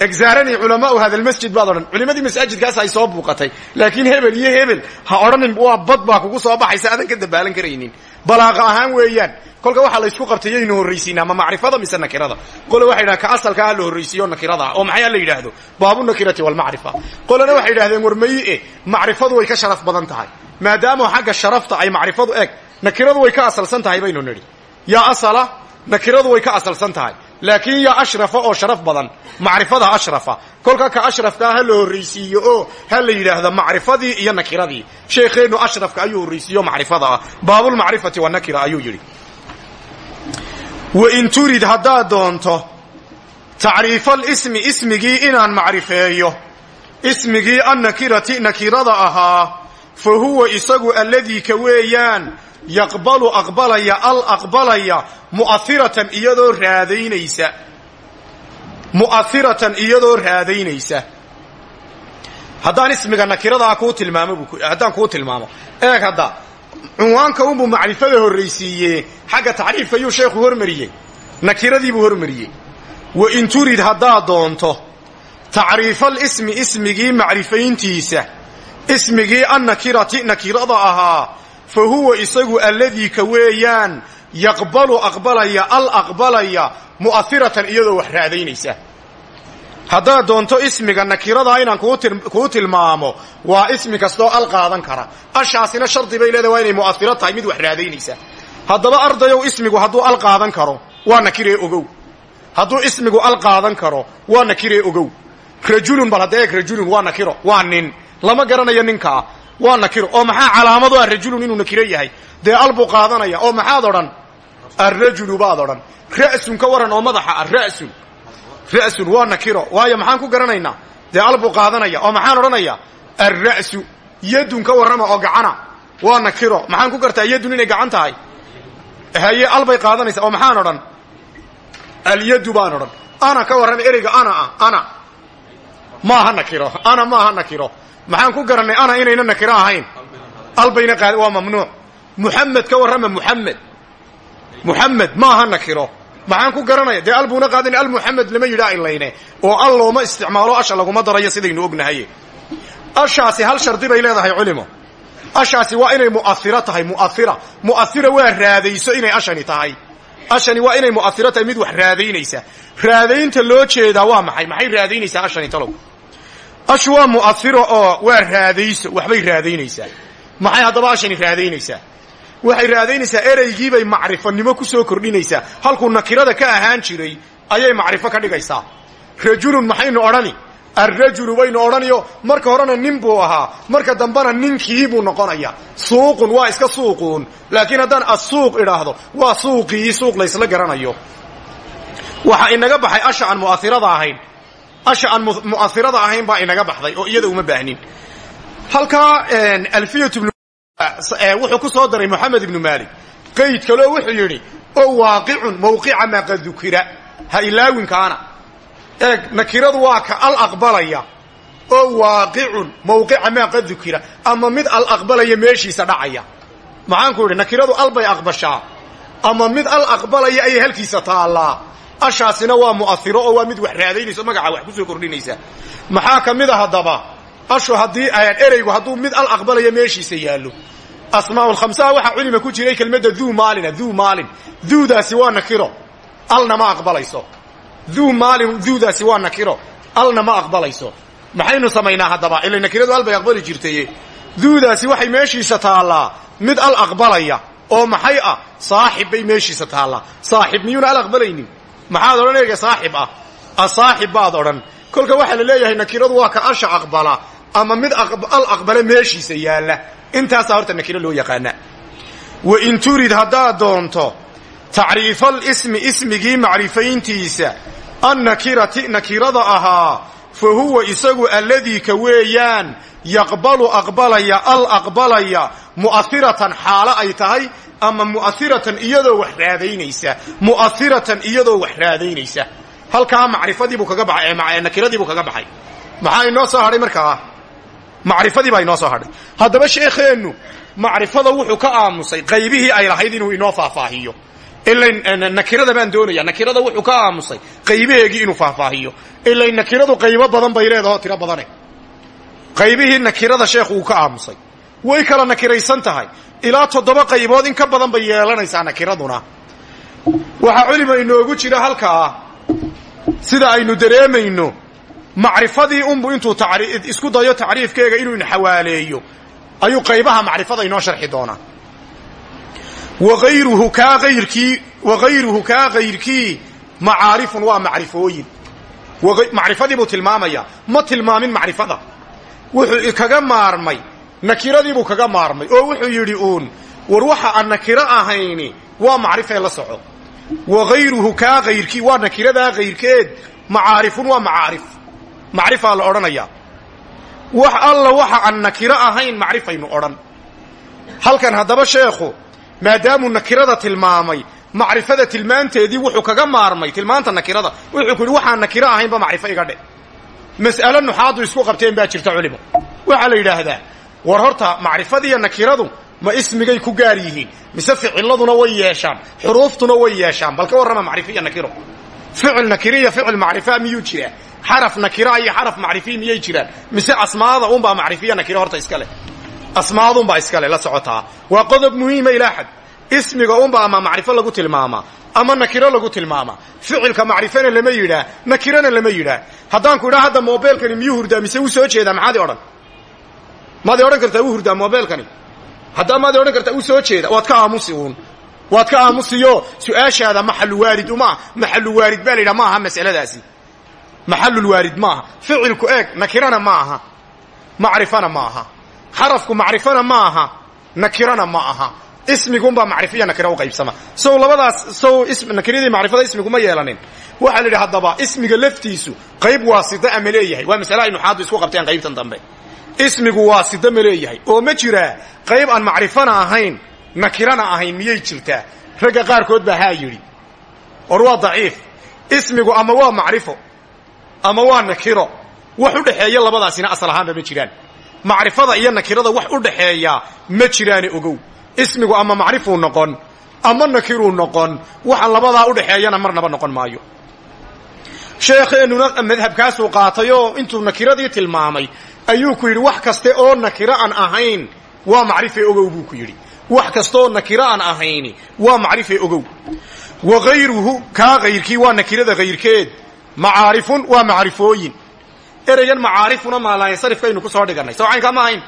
egzaarani culamaau hada lmasjid baad odhan. Culimadii masaajidkaas ay soo buuqatay. Laakiin hebel iyo hebel ha odhanin waa bad baa kugu soo baxaysa adan ka dabaalan karaynin. Balaaqa ahaan weeyaan. Kolka waxaa la ysku qabtay yaynu horraysiinaa ma macrifada mise nakirada. Qole waxay yidhahan ka asalka ha la horraysiiyo nakirada. Oo maxay ha la yidhaahdo? Baabu nakirati walmacrifa qolena waxay yidhahdeen warmayi e macrifadu way ka sharaf badan tahay. Maadaama xagga sharafta ay macrifadu eg nakiradu way ka asalsan tahay baynu nidhi. Yaa asala nakiradu way ka asalsan tahay laakiin yaa ashrafa oo sharaf badan. Macrifada ashrafa. Kolka ka ashrafkaa ha la horraysiiyo oo ha la yidhaahdo macrifadii iyo nakiradii. Sheekheennu ashrafka ayuu horraysiiyo macrifada ah. Baabulmacrifati wanakira ayuu yidhi. Wain turid haddaad doonto tacriifalismi ismigii inaan macrifeeyo ismigii annakirati nakirada ahaa fa huwa isagu alladii ka weeyaan yaqbalu aqbalaya al aqbalaya mu'ahiratan iyadoo raadaynaysa. Mu'ahiratan iyadoo raadaynaysa. Haddaan ismiga nakiradaa kuu tilmaamo haddaan kuu tilmaamo. Eeg hadda cunwaanka unbuu macrifada horraysiiye xagga tacriifka yuu sheekhu hormariyey. Nakiradiibuu hormariyey. Wa in turid haddaad doonto tacriifal ismi ismigii macrifayntiisa ismigii annakirati nakirada ahaa fa huwa isagu alladii ka weeyaan yaqbalu aqbalaya al aqbalaya mu'ahiratan iyadoo wax raadaynaysa. Haddaad doonto ismiga nakiradaa inaan kuu tilmaamo waa ismi kastoo al qaadan kara. Ashaasina shardi bay leedahay waa inay mu'ahiro tahay mid wax raadaynaysa. Haddaba ardayow ismigu hadduu al qaadan karo waa nakiree ogow. Hadduu ismigu al qaadan karo waa nakiree ogow. Rajulun bal hadda eeg rajulun waa nakiro waa nin. Lama garanayo ninkaa waa nakiro oo maxaa calaamadu ah rajulun inuu nakiro yahay? Dee al buu qaadanaya oo maxaad odhan? Arrajulu baad odhan. Ra'sun ka waran oo madaxa ah ra'sun ra'sun waa nakiro waayo maxaan ku garanaynaa? Dee al buu qaadanaya oo maxaan odhanayaa alra'su yadun ka warrama oo gacana. Waa nakiro maxaan ku gartaa yadun inay gacan tahay? Haye al bay qaadanaysa oo maxaan odhan? Alyadu baan odhan. Ana ka warrama ereyga ana ah ana. Maaha nakiro ana maaha nakiro maxaan ku garannay ana inayna nakiro ahayn? Albayna qaad waa mamnuuc. Muxamed ka warrama muxamed muxamed maaha nakiro. Maxaan ku garanaya dee al buuna qaadan almuxamed lama yidhaa ilayne oo al looma isticmaalo asha laguma darayo sidaynu ognahay. Ashaasi hal shardi bay leedahay culimo. Ashaasi waa inay mu'ahiro tahay mu'ahira mu'ahira waa raadayso inay ashani tahay. Ashani waa inay mu'ahiro tahay mid wax raadaynaysa. Raadaynta loo jeedaa waa maxay? Maxay raadaynaysaa ashani talow ashu waa mu'ahiro oo waa raadayso waxbay raadaynaysaa. Maxay haddaba ashani raadaynaysaa? Waxay raadaynaysaa ereygiibay macrifanimo ku soo kordhinaysaa. Halkuu nakirada ka ahaan jiray ayay macrifo ka dhigaysaa. Rajulun maxaynu odhani? Alrajulu baynu odhanayo marka horena nin buu ahaa marka dambena ninkii buu noqonaya. Suuqun waa iska suuquun laakiin haddaan asuuq idhaahdo waa suuqii suuq laysla garanayo. Waxa inaga baxay asha aan mu'ahirada ahayn asha aan mu'ahirada ahayn baa inaga baxday oo iyada uma baahnin. Halkaa alfiyat wuxuu ku soo daray moxamed ibnu maalik qayd kaleo wuxuu yidhi oo waaqicun mawqica maa qad dukira. Ha ilaawinkaana eeg nakiradu waa ka al aqbalaya oo waaqicun mawqica maa qad dukira. Ama mid al aqbalaya meeshiisa dhacaya. Maxaanku idhi nakiradu al bay aqbashaa. Ama mid al aqbalaya ayay halkiisa taallaa ashaasina waa mu'ahiro oo waa mid wax raadaynayso magaca wax ku soo kordhinaysa. Maxaa ka mid a haddaba? Ashu ereygu hadduu mid al aqbalaya meeshiisa yaallo. Asmaaulkhamsaha waxaa culima ku jiray kelmadda duu maalina duu maalin. Duudaasi waa nakiro. Alna ma aqbalayso. Duu maalin duudaasi waa nakiro. Alna ma aqbalayso. Maxaynu samaynaa haddaba? Ila nakiradu al bay aqbali jirtaye duudaasi waxay meeshiisa taallaa mid al aqbalaya oo maxay ah? Saaxib bay meeshiisa taallaa. Saaxib miyuuna al aqbalaynin maxaad odhan ereyga saaxib ah. Asaaxib baad odhan. Kolka waxaa la leeyahay nakiradu waa ka asha aqbala ama mid al aqbala meeshiisa yaalla. Intaasaa horta nakiro loo yaqaana. Wa in turid haddaad doonto tacriifal ismi ismigii macrifayntiisa annakirati nakirada ahaa fa huwa isagu alladii ka weeyaan yaqbalu aqbalaya al aqbalaya mu'ahiratan xaalo ay tahay ama mu'ahiratan iyadoo wax raadaynaysa. Mu'ahiratan iyadoo wax raadaynaysa. Halkaa macrifadiibuu kaga baxay nakiradiibuu kaga baxay. Maxaa inoo soo hadhay markaa? Macrifadii baa inoo soo hadhay. Haddaba sheekheennu macrifada wuxuu ka aamusay qaybihii ay lahayd inuu inoo faahfaahiyo. Ila nakirada baan doonaya nakirada wuxuu ka aamusay qaybaheegii inuu faahfaahiyo. Ila nakiradu qaybo badan bay leedaho tiro badane qaybihii nakirada sheekhu uu ka aamusay. Way kala nakiraysan tahay ilaa toddoba qaybood in ka badan bay yeelanaysaa nakiraduna. Waxaa culima inoogu jira halkaa sida aynu dareemayno macrifadii unbu intuu isku dayo tacriifkeega inuu inxawaaleeyo ayuu qaybaha macrifada inoo sharxi doonaa. Waayruhu kaa ayrkii waghayruhu kaa kayrkii macaarifun waa macrifooyin. Macrifadii buu tilmaamayaa ma tilmaamin macrifada. Wuxuu kaga maarmay nakiradiibuu kaga maarmay oo wuxuu yidhi uun war waxa aan nakiro ahayni waa macrifee la soco. Waghayruhu kaa kayrkii waa nakiradaa kayrkeed macaarifun waa macaarif. Macrifaa la odhanayaa. Wax alla waxa aan nakiro ahayn macrifaynu odhan. Halkan haddaba sheekhu maadaamuu nakirada tilmaamay macrifada tilmaanteedii wuxuu kaga maarmay tilmaanta nakirada wuxuu ku yidhi waxaan nakiro ahaynba macrifo iga dhe. Mas'alo nuxaadu isku qabteen baa jirta culimo waxaa la yidhaahdaa war horta macrifadiiyo nakiradu ma ismigay ku gaar yihiin. Mise ficiladuna way yeeshaan xuruuftuna way yeeshaan bal ka warrama macrifo iyo nakiro ficil nakiro iyo ficil macrifa miyuu jiraa xaraf nakira iyo xaraf macrifi miyay jiraan? Mise asmaada unbaa macrifiya nakiro horta iska leh? Asmaadunbaa iska leh la socotaa. Waa qodob muhiima ilaa xad ismiga unbaa ama macrifo lagu tilmaamaa ama nakiro lagu tilmaamaa. Ficilka macrifana lama yidhaah nakirana lama yidhaah haddaanku idhaa hadda mobeelkani miyuu hurdaa mise wuu soo jeedaa? Maxaad i odhan maad odhan kartaa wuu hurdaa mobeelkani haddaa maad odhan kartaa wuu soo jeeda waad ka aamusi waad ka aamusiyo. Su'aashaada maxalu waarid uma maxalu waarid baa la yidhaha ma aha masaladaasi. Maxalulwaarid ma aha. Ficilku eeg nakirana ma aha. Macrifana ma aha. Xarafku ma aha. Nakirana ma aha. Ismigunbaa macrifiya nakira u qaybsama. Sow labadaas sow nakiradii macrifada ismigu ma yeelanin. Waxaa la yidhi haddaba ismiga laftiisu qayb waasida ama leeyahay. Waa masale ay nuxaadu isku qabteen qaybtan dambe ismigu waasida ma leeyahay. Oo ma jiraa qayb aan macrifana ahayn nakirana ahayn miyay jirtaa? Ragga qaarkood baa haa yidhi or waa daciif. Ismigu ama waa macrifo ama waa nakiro wax u dhexeeya labadaasina asal ahaanba ma jiraan. Macrifada iyo nakirada wax u dhaxeeya ma jiraane ogow. Ismigu ama macrifuu noqon ama nakiruu noqon waxa labadaa u dhaxeeyana marnaba noqon maayo. Sheekheenuna madhabkaasuu qaatayoo intuu nakiradii tilmaamay ayuu ku yidhi wax kaste oo nakiro aan ahayn waa macrife ogow buu ku yidhi. Wax kastaoo nakiro aan ahayni waa macrife ogow. Wa hayruhu kaa kayrkii waa nakirada kayrkeed macaarifun waa macrifooyin ereygan macaarifuna maalayansarifkaynu ku soo dhigannay soo caynkaa ma ahayn?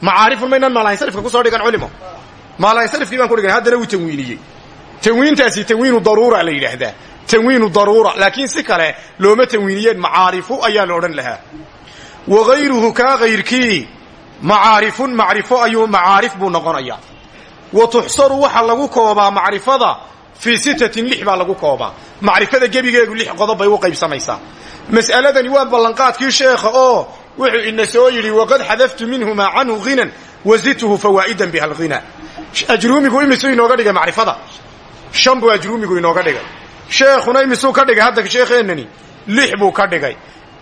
Macaarifun maynaan maalayansarifka ku soo dhigan culimo. Maalayansarifkii baan ku dhiganay haddana wuu tanwiintaasi tanwiinu daruura la yidhaahdaa. Tanwiinu daruura laakiin si kale looma tanwiiniyeen macaarifu ayaa la odhan lahaa wa hayruhu kaa kayrkii macaarifun macrifo ayuu macaarif buu noqonayaa. Wa tuxsaru waxaa lagu koobaa macrifada fii sittatin lix baa lagu koobaa. Macrifada gebigeedu lix qodob bay u qaybsamaysaa. Mas'aladani waa ballanqaadkii sheekha oo wuxuu ina soo yidhi waqad xadaftu minhumaa canhu ghinan wazidtuhu fawaa'idan biha alghina. Ajruumigu imisuu inooga dhigay macrifada. Shan buu ajruumigu inooga dhigay. Sheekhuna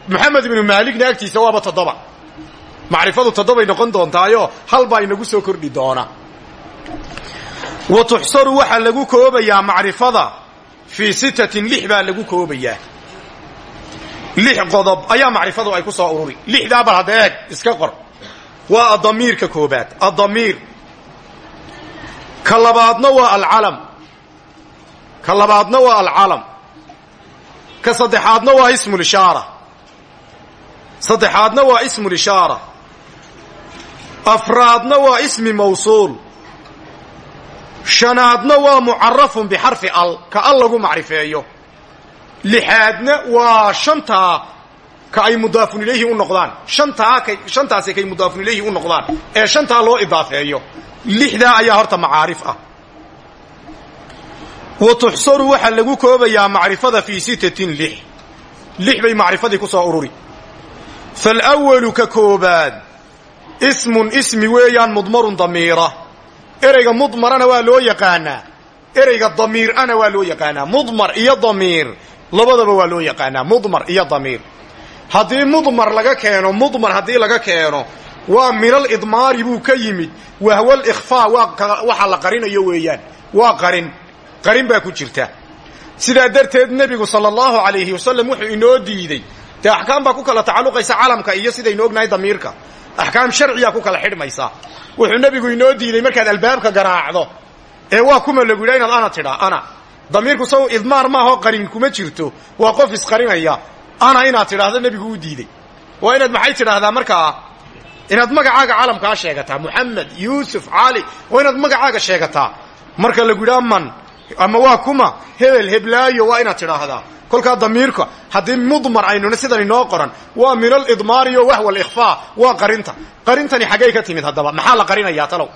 maxamed ibnu maaligna agtiisa waaba toddoba. Macrifadu toddobay noqon doontaayo hal baa inagu soo kordhi doona. Wa tuxsaru waxaa lagu koobayaa macrifada fii sittatin lix baa lagu koobayaa. Lix qodob ayaa macrifadu ay ku soo ururi lixdaa bal hadda eeg iska qor. Waa adamiirka koobaad adamiir ka labaadna saddexaadna waa ismulishaara afraadna waa ismi mawsuul. Shanaadna waa mucarafun bixarfi al ka al lagu macrifeeyo. Lixaadna waa shantaa ka ay mudaafun ilayhi u noqdaan. Shantaasi kay mudaafun ilayhi u noqdaan. Ee shantaa loo idaafeeyo. Lixdaa ayaa horta macaarif ah. Wa tuxsaru waxaa lagu koobayaa macrifada fii sittatin bay macrifadii ku soo falwalu ka koobaad ismun ismi weeyaan mudmarun damiira ereyga mudmarana waa loo yaqaanaa ereyga damiirana waa loo yaqaanaa mudmar iyo damiir labadaba waa loo yaqaanaa mudmar iyo damiir haddii mudmar laga keeno mudmar haddii laga keeno waa minal idmaari buu ka yimid wahwal ikhfaa waa waxa la qarinayo weeyaan waa qarin qarin baa ku jirta sidaa darteed nebigu sala allahu alayhi wasalam wuxuu inoo diidey dee axkaam baa ku kala tacalluqaysa calamka iyo sidaynu ognahay damiirka. Axkaam sharciyaa ku kala xidhmaysa. Wuxuu nebigu inoo diiday markaad albaabka garaacdo. Ee waa kuma lagu yidha inaad ana ana damiirku saw idmaar maahoo qarin kuma jirto. Waa qof isqarinaya. Ana inaad tidhaahdo nebigu u diidey waa inaad maxay tidhaahdaa markaa inaad magacaaga calamkaa sheegataa. Muxamed yuusuf cali. Waa inaad magacaaga sheegataa. Marka lagu yidhaa man ama waa kuma. Hebel heblaayo waa inaad tidhaahdaa kolkaa damiirka haddii mudmar aynuna sidan inoo qoran waa min alidmaari o wahwa alikhfaa waa qarinta. Qarintani xaggay ka timid haddaba maxaa la qarinayaa talow?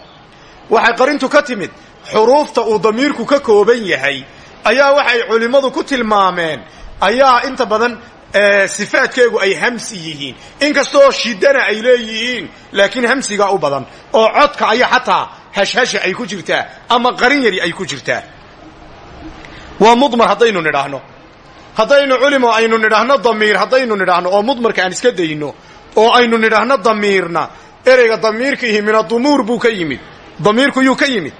Waxay qarintu ka timid xuruufta uu damiirku ka kooban yahay ayaa waxay culimmadu ku tilmaameen ayaa inta badan sifaadkeegu ay hamsi yihiin. Inkastoo shidana ay leeyihiin laakiin hamsigaa u badan oo codka aya xataa hashhasha ay ku jirtaa ama qarin yari ay ku jirtaa. Waa mudmar haddaynu nidhaahno haddaynu culimo aynu nidhaahno damiir haddaynu nidhaahno oo mudmarka aan iska dayno oo aynu nidhaahno damiirna ereyga damiirkiihi min adumuur buu ka yimid. Damiirku yuu ka yimid.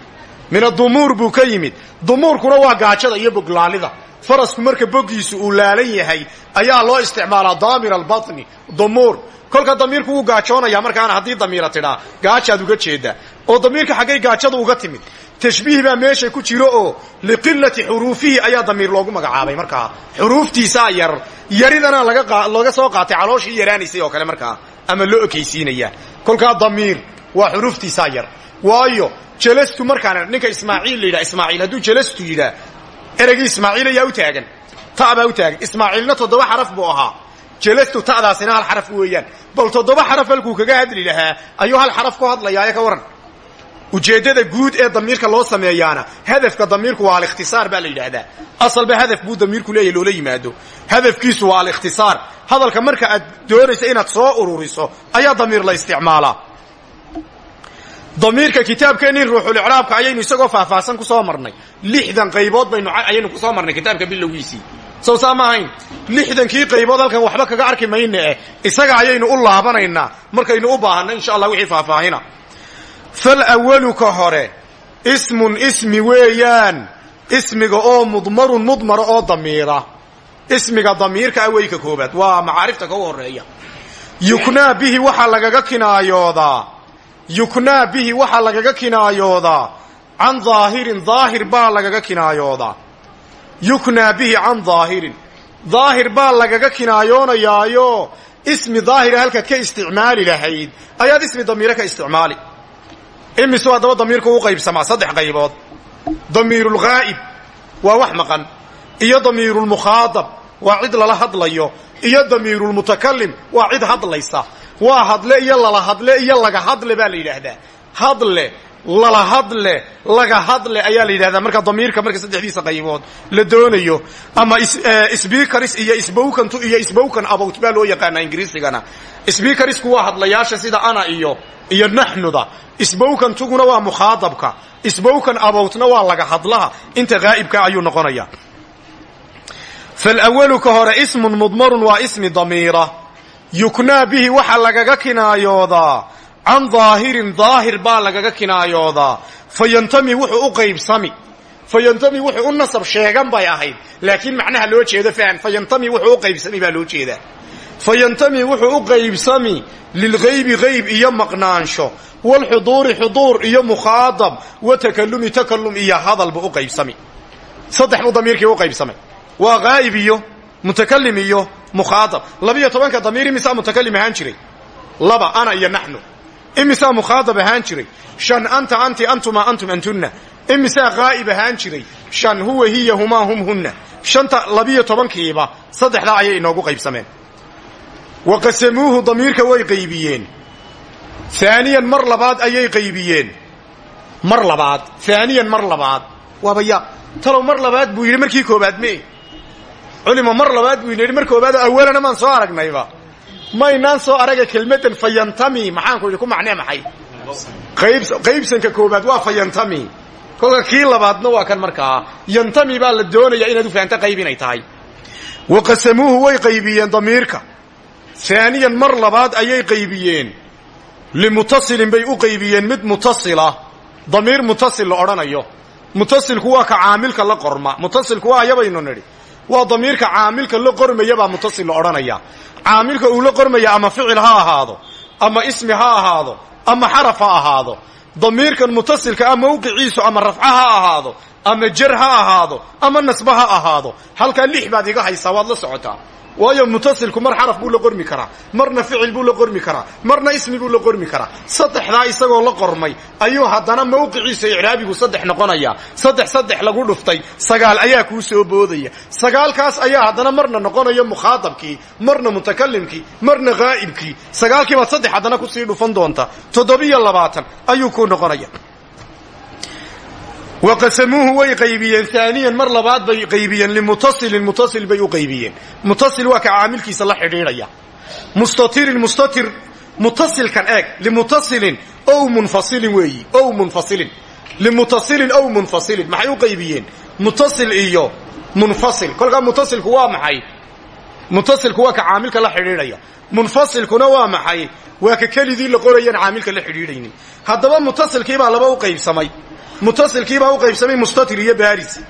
Min adumuur buu ka yimid. Dumuurkuna waa gaajada iyo boglaalida. Farasku marka boggiisu uu laalan yahay ayaa loo isticmaalaa daamir albatni dumuur. Kolka damiirku wuu gaajoonaya markaana haddii damiira tidhaa gaajaad uga jeedaa oo damiirka xaggay gaajadu uga timid tashbiih baa meesha ku jiro oo liqilati xuruufihi ayaa damiir loogu magacaabay. Markaa xuruuftiisaa yar yaridana laga soo qaatay calooshii yaraanaysay oo kale markaa ama loo ekaysiinaya. Kolkaa damiir waa xuruuftiisaa yar. Waayo jalastu markaan ninka ismaaciil la yidhaha ismaaciil hadduu jalastu yidhaa ereygii ismaaciil ayaa u taagan. Ta baa u taagan. Ismaaciilna toddoba xaraf buu ahaa. Jalastu ta'daasina hal xaraf weeyaan. Bal toddoba xaraf halkuu kaga hadli lahaa ayuu hal xaraf ku hadlayaaye ka waran ujeeddada guud ee damiirka loo sameeyaana hadafka damiirku waa alikhtisaar baa la yidhaahdaa. Asalba hadaf buu damiirku leeyahy loola yimaado. Hadafkiisu waa alikhtisaar. Hadalka marka aad doonaysa inaad soo ururiso ayaa damiir la isticmaalaa. Damiirka kitaabkeennii ruuxulicraabka ayaynu isagoo faahfaahsan ku soo marnay. Lixdan qaybood baynu ayaynu ku soo marnay kitaabka bilowgiisii. Sow saa ma ahayn lixdankii qaybood halkan waxba kaga arki mayna eh. Isaga ayaynu u laabanaynaa. Markaynu u baahanno insha allah wixii falwalu ka hore ismun ismi weeyaan ismiga oo mudmarun mudmara oo damiira ismiga damiirka ah wey ka koobaad waa macaarifta ka u horreeya yuknaa bihi waxaa lagaga kinaayoodaa yuknaa bihi waxaa lagaga kinaayoodaa can daahirin daahir baa lagaga kinaayoodaa yuknaa bihi can daahirin daahir baa lagaga kinaayoonayaayo ismi daahira halkaad ka isticmaali lahayd ayaad ismi damiire ka isticmaali imisu haddaba damiirku u qaybsamaa saddex qaybood. Damiirulghaa'ib waa wax maqan iyo damiirulmukhaadab waa cid lala hadlayo iyo damiirulmutakalim waa cid hadlaysa. Waa hadle iyo lala hadle iyo laga hadle baa la yidhaahdaa. Hadle lala hadle laga hadle ayaa la yidhahdaa. Marka damiirka marka saddexdiisa qaybood la doonayo ama sbikaris iyo sbowkantu iyo sbowkan about baa loo yaqaanaa ingiriisigana. Sbikarisku waa hadlayaasha sida ana iyo iyo naxnuda. Sbowkantuguna waa mukhaadabka sbowkan abowtna waa laga hadlaha. Inta haa'ibka ayuu noqonaya. Falwalu ka hore ismun mudmarun waa ismi damiira. Yuknaa bihi waxaa lagaga kinaayoodaa can daahirin daahir baa lagaga kinaayoodaa. Fayantami wuxuu u qaybsami. Fayantami wuxuu u nasab sheegan bay ahayd. Laakiin macnaha loo jeedo fahan fayantami wuxuu u qaybsami baa loo jeedaa. Fayantami wuxuu u qaybsami lilgaybi gayb iyo maqnaansho. Walxuduuri xuduur iyo mukhaadab. Wa takalumi takalum iyo hadalba u qaybsami. Saddex buu damiirkii u qaybsamay. Waa iyo mutakalim iyo mukhaadab. Labiyo tobanka damiir imisaa mutakalim ahaan jiray? Laba ana iyo naxnu imisaa mukhaadab ahaan jiray. Shan anta anti antuma antum antunna. Imisaa haa'ib ahaan jiray. Shan huwa hiya humaa hum hunna. Shanta labiyo tobankiiba saddexdaa ayay inoogu qaybsameen. Wa qasamuuhu damiirka way qaybiyeen. Aaniyan mar labaad ayay qaybiyeen. Mar labaad aaniyan mar labaad. Waaba ya talow mar labaad buu yidhi markii koobaad me culimo mar labaad buu yidhi mar koobaad awalana maan soo aragnayba maynaan soo araga kelmaddan fayantami. Maxaanku idhi ku macnee maxay? Qaybsanka koobaad waa fayantami. Kolka kii labaadna waa kan markaa. Yantami baa la doonaya inaad u fahanto qayb inay tahay. Wa qasamuuhu way qaybiyeen damiirka. Aaniyan mar labaad ayay qaybiyeen. Limutasilin bay u qaybiyeen mid mutasila. Damiir mutasil la odhanayo. Mutasilku ka caamilka la qorma. Mutasilku waa ayabaynu nidhi. Waa damiirka caamilka la qormaya baa mutasil la odhanaya caamilka uu la qormaya ama ficil ha ahaado ama ismi ha ahaado ama xaraf ha ahaado damiirkan mutasilka ah mawqiciisu ama rafca ha ahaado ama jar ha ahaado ama nasba ha ahaado halkaa lix baad iga haysaa waad la socotaa waayo mutasilku mar xaraf buu la qormi karaa marna ficil buu la qormi karaa marna ismi buu la qormi karaa. Saddexdaa isagoo la qormay ayuu haddana mawqiciisa icraabigu saddex noqonaya. Saddex saddex lagu dhuftay sagaal ayaa kuu soo boodaya. Sagaalkaas ayaa haddana marna noqonaya mukhaadabkii marna mutakalimkii marna haa'ibkii sagaalkii baad saddex haddana ku sii dhufan doonta. Toddobiyo labaatan ayuu kuu noqonaya wa qasamuuhu way qaybiyeen aaniyan mar labaad bay qaybiyeen limutasilin mutasil bay u qaybiyeen mutasil waa ka caamilkiisa la xidhiidhaya mustatirin mustatir mutasilkan eeg limutasilin ow munfasilin weeyi ow munfasilin limutasilin ow munfasilin maxay u qaybiyeen mutasil iyo munfasil kolkaa mutasilku waa maxay mutasilku waa ka caamilka la xidhiidhaya munfasilkuna waa maxay waa ka kelidii la qorayaan caamilka la xidhiidhaynin haddaba mutasilkiibaa laba u qaybsamay mutasilkiibaa u qaybsamay mustatir iyo baris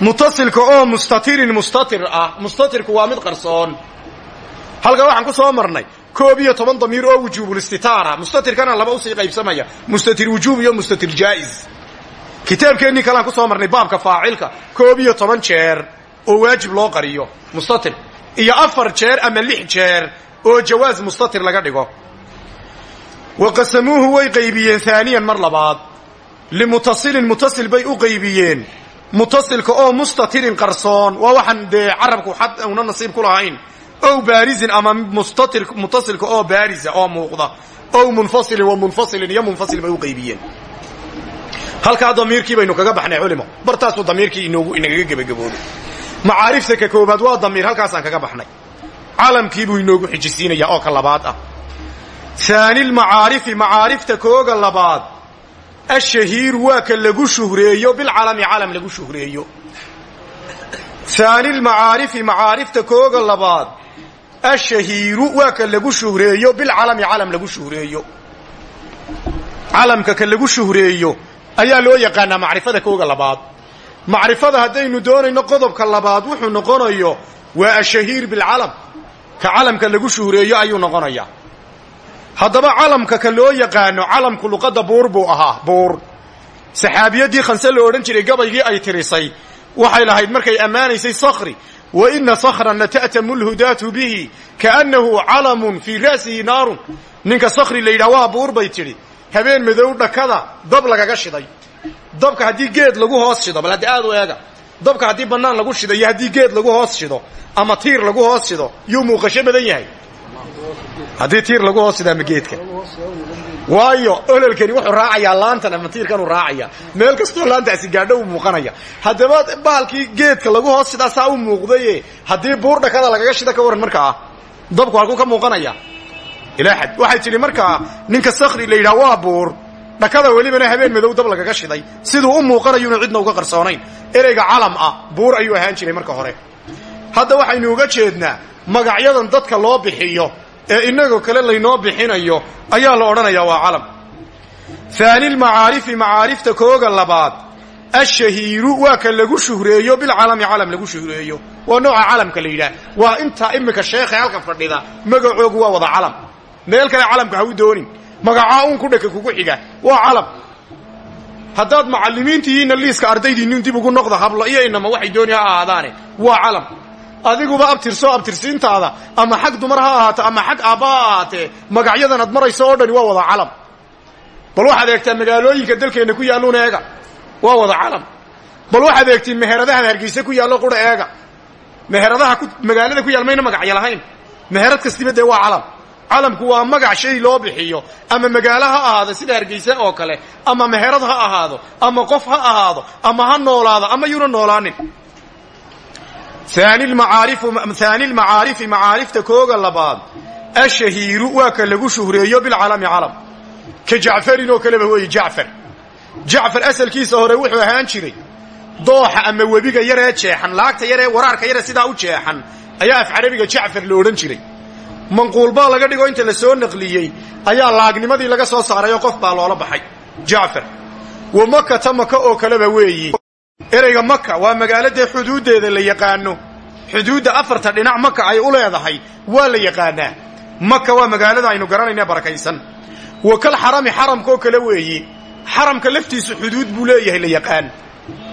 mutasilka oo mustatirin mustatir ah mustatirku waa mid qarsoon. Halkaa waxaan ku soo marnay koob iyo toban damiir oo wujuubulistitaara mustatirkana laba u sii qaybsamaya mustatir wujuub iyo mustatir jaa'iz. Kitaabkeennii kaleaan ku soo marnay baabka faacilka koob iyo toban jeer oo waajib loo qariyo mustatir iyo afar jeer ama lix jeer oo jawaaz mustatir laga dhigo. Wa qasamuuhu way qaybiyeen haaniyan mar labaad limutasilin mutasil bay u qaybiyeen. mutasilka oo mustatirin qarsoon waa waxaan dee carabku xad una nasiib ku lahayn. ow baarisin ama mutasilka oo baarisa oo muuqda. ow munfasilin wa munfasilin iyo munfasil bay u qaybiyeen. halkaa damiirkii baynu kaga baxnay culimo bartaasuu damiirkii inoogu inagaga gebagabooday. macaarifta ka koobaad waa damiir halkaasaan kaga baxnay. calamkiibuu inoogu xijisiinaya oo ka labaad ah ashahiiru waa ka lagu shuhreeyo bilcalami calam lagu shuhreeyo haani lmacaarifi macaarifta kooga labaad ashahiiru waa ka lagu shuhreeyo bilcalami calam lagu shuhreeyo calamka ka lagu shuhreeyo ayaa loo yaqaanaa macrifada kooga labaad macrifada haddaynu doonayno qodobka labaad wuxuu noqonayo waa ashahiir bilcalam ka calamka lagu shuhreeyo ayuu noqonayaa haddaba calamka ka loo yaqaano calamku luqadda buur buu ahaa buur. Saxaabiyaddii khanse la odhan jiray gabaygii ay tirisay. Waxay lahayd markay ammaanaysay sakhri wa ina sakhran lata'tamu lhudaatu bihi kaannahu calamun fii ra'sihi naarun. Ninka sakhri la waa buur bay tidhi. Habeen madow dhakada dab lagaga shiday. Dabka haddii geed lagu hoos shido bal haddi aad u eega dabka haddii bannaan lagu shido iyo haddii geed lagu hoos shido ama tiir lagu hoos shido yuu muuqasho badan yahay haddii tiir lagu hoos shido ama geedka. Waayo ololkani wuxuu raacayaa laantan ama tiirkanuu raacaya. Meel kastoo laantaasi gaadho uu muuqanaya. Haddaba bahalkii geedka lagu hoos shidaa saa u muuqdaye haddii buur dhakada lagaga shida ka waran markaa dabku halkuu ka muuqanaya. Ilaa xad waxay tidhi markaa ninka sakhri la yidhaha waa buur dhakada welibana habeen madow dab lagaga shiday. Siduu u muuqanayuuna cidna uga qarsoonayn. Ereyga calam ah buur ayuu ahaan jiray marka hore. Hadda waxaynu uga jeednaa magacyadan dadka loo bixiyo ee inagoo kale laynoo bixinayo ayaa la odhanayaa waa calam. Haani lmacaarifi macaarifta kooga labaad ashahiiru waa ka lagu shuhreeyo bilcalami calam lagu shuhreeyo. Waa nooca calamka la yidhaah. Waa intaa iminka sheekha halka fadhida magacoogu waa wada calam. Meel kale calamka ha u doonin. Magacaa uun ku dhaka kugu xiga. Waa calam. Haddaad macallimiintihiinna liiska ardaydiinnin dib ugu noqda hablo iyo inama waxay dooni ha ahaadaane. Waa calam adiguba abtirso abtirsiintaada ama xag dumar ha ahaato ama xag aabba ha ahaatee magacyadan ad marayso oo dhani waa wada calam. Bal waxaad eegtaa magaalooyinka dalkeenna ku yaalluun eega. Waa wada calam. Bal waxaad eegtiin meheradahan hargeysa ku yaallo qura eega. Meheradaha magaalada ku yaal mayna magacyo meherad kastiba dee waa calam. Calamku waa magac shay loo bixiyo. Ama magaalo ha ahaado sida hargeysa oo kale. Ama meherad ha ahaado ama qof ha ahaado ama ha noolaado ama yuuna noolaanin haani lmacaarifi macaarifta kooga labaad ashahiiru waa ka lagu shuhreeyo bilcalami calam. Ka jacfarin oo kaleba weeye jacfar. Jacfar asalkiisa hore wuxuu ahaan jiray. Dooxa ama webiga yaree jeexan laagta yaree waraarka yare sidaa u jeexan ayaa af carabiga jacfar la odhan jiray. Manquul baa laga dhigo inta la soo naqliyey ayaa laagnimadii laga soo saaray oo qof baa loola baxay. Jacfar. Wa makata maka oo kaleba weeyi ereyga maka waa magaaladee xuduuddeeda la yaqaano xuduudda afarta dhinac maka ay u leedahay waa la yaqaanaa. Maka waa magaalada aynu garanayna barakaysan. Wa kal xarami xaramkaoo kale weeyi xaramka laftiisu xuduud buu leeyahay la yaqaan.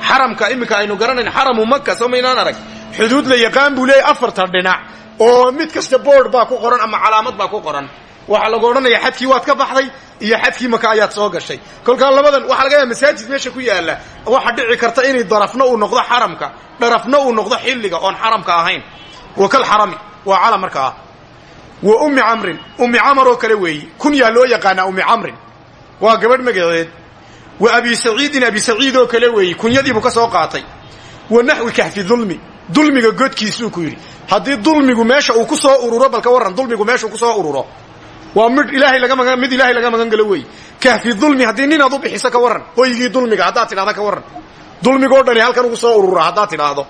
Xaramka iminka aynu garanayn xaramu maka soo maynaan arag. Xuduud la yaqaan buu leeyahay afarta dhinac oo mid kasta boord baa ku qoran ama calaamad baa ku qoran. Waxaa lagu odhanaya xadkii waad ka baxday iyo xadkii maka ayaad soo gashay. Kolkaa labadan waxaa laga yaaba masaajid meesha ku yaalla. Waxaa dhici karta inay darafna uu noqdo xaramka dharafna uu noqdo xilliga oon xaramka ahayn. Wa kal xarami waa calam marka ah. Wa ummi camrin ummi camar oo kale weeyi. Kunyaa loo yaqaanaa ummi camrin. Waa gabadh magaceed wa abi saciidin abi saciid oo kale weeye kunyadiibuu ka soo qaatay. Wa naxwi kahfi dulmi. Dulmiga godkiisuu ku yidhi. Haddii dulmigu meesha uu ku soo ururo balka warran dulmigu meesha uu ku soo ururo waa mid ilaahay laga magan galo weeye kahfi dulmi haddii ninaad u bixiso ka warran hoygii dulmiga haddaad tidhahda ka warran. Dulmigoo dhani halkan ugu soo urura haddaad tidhaahdo.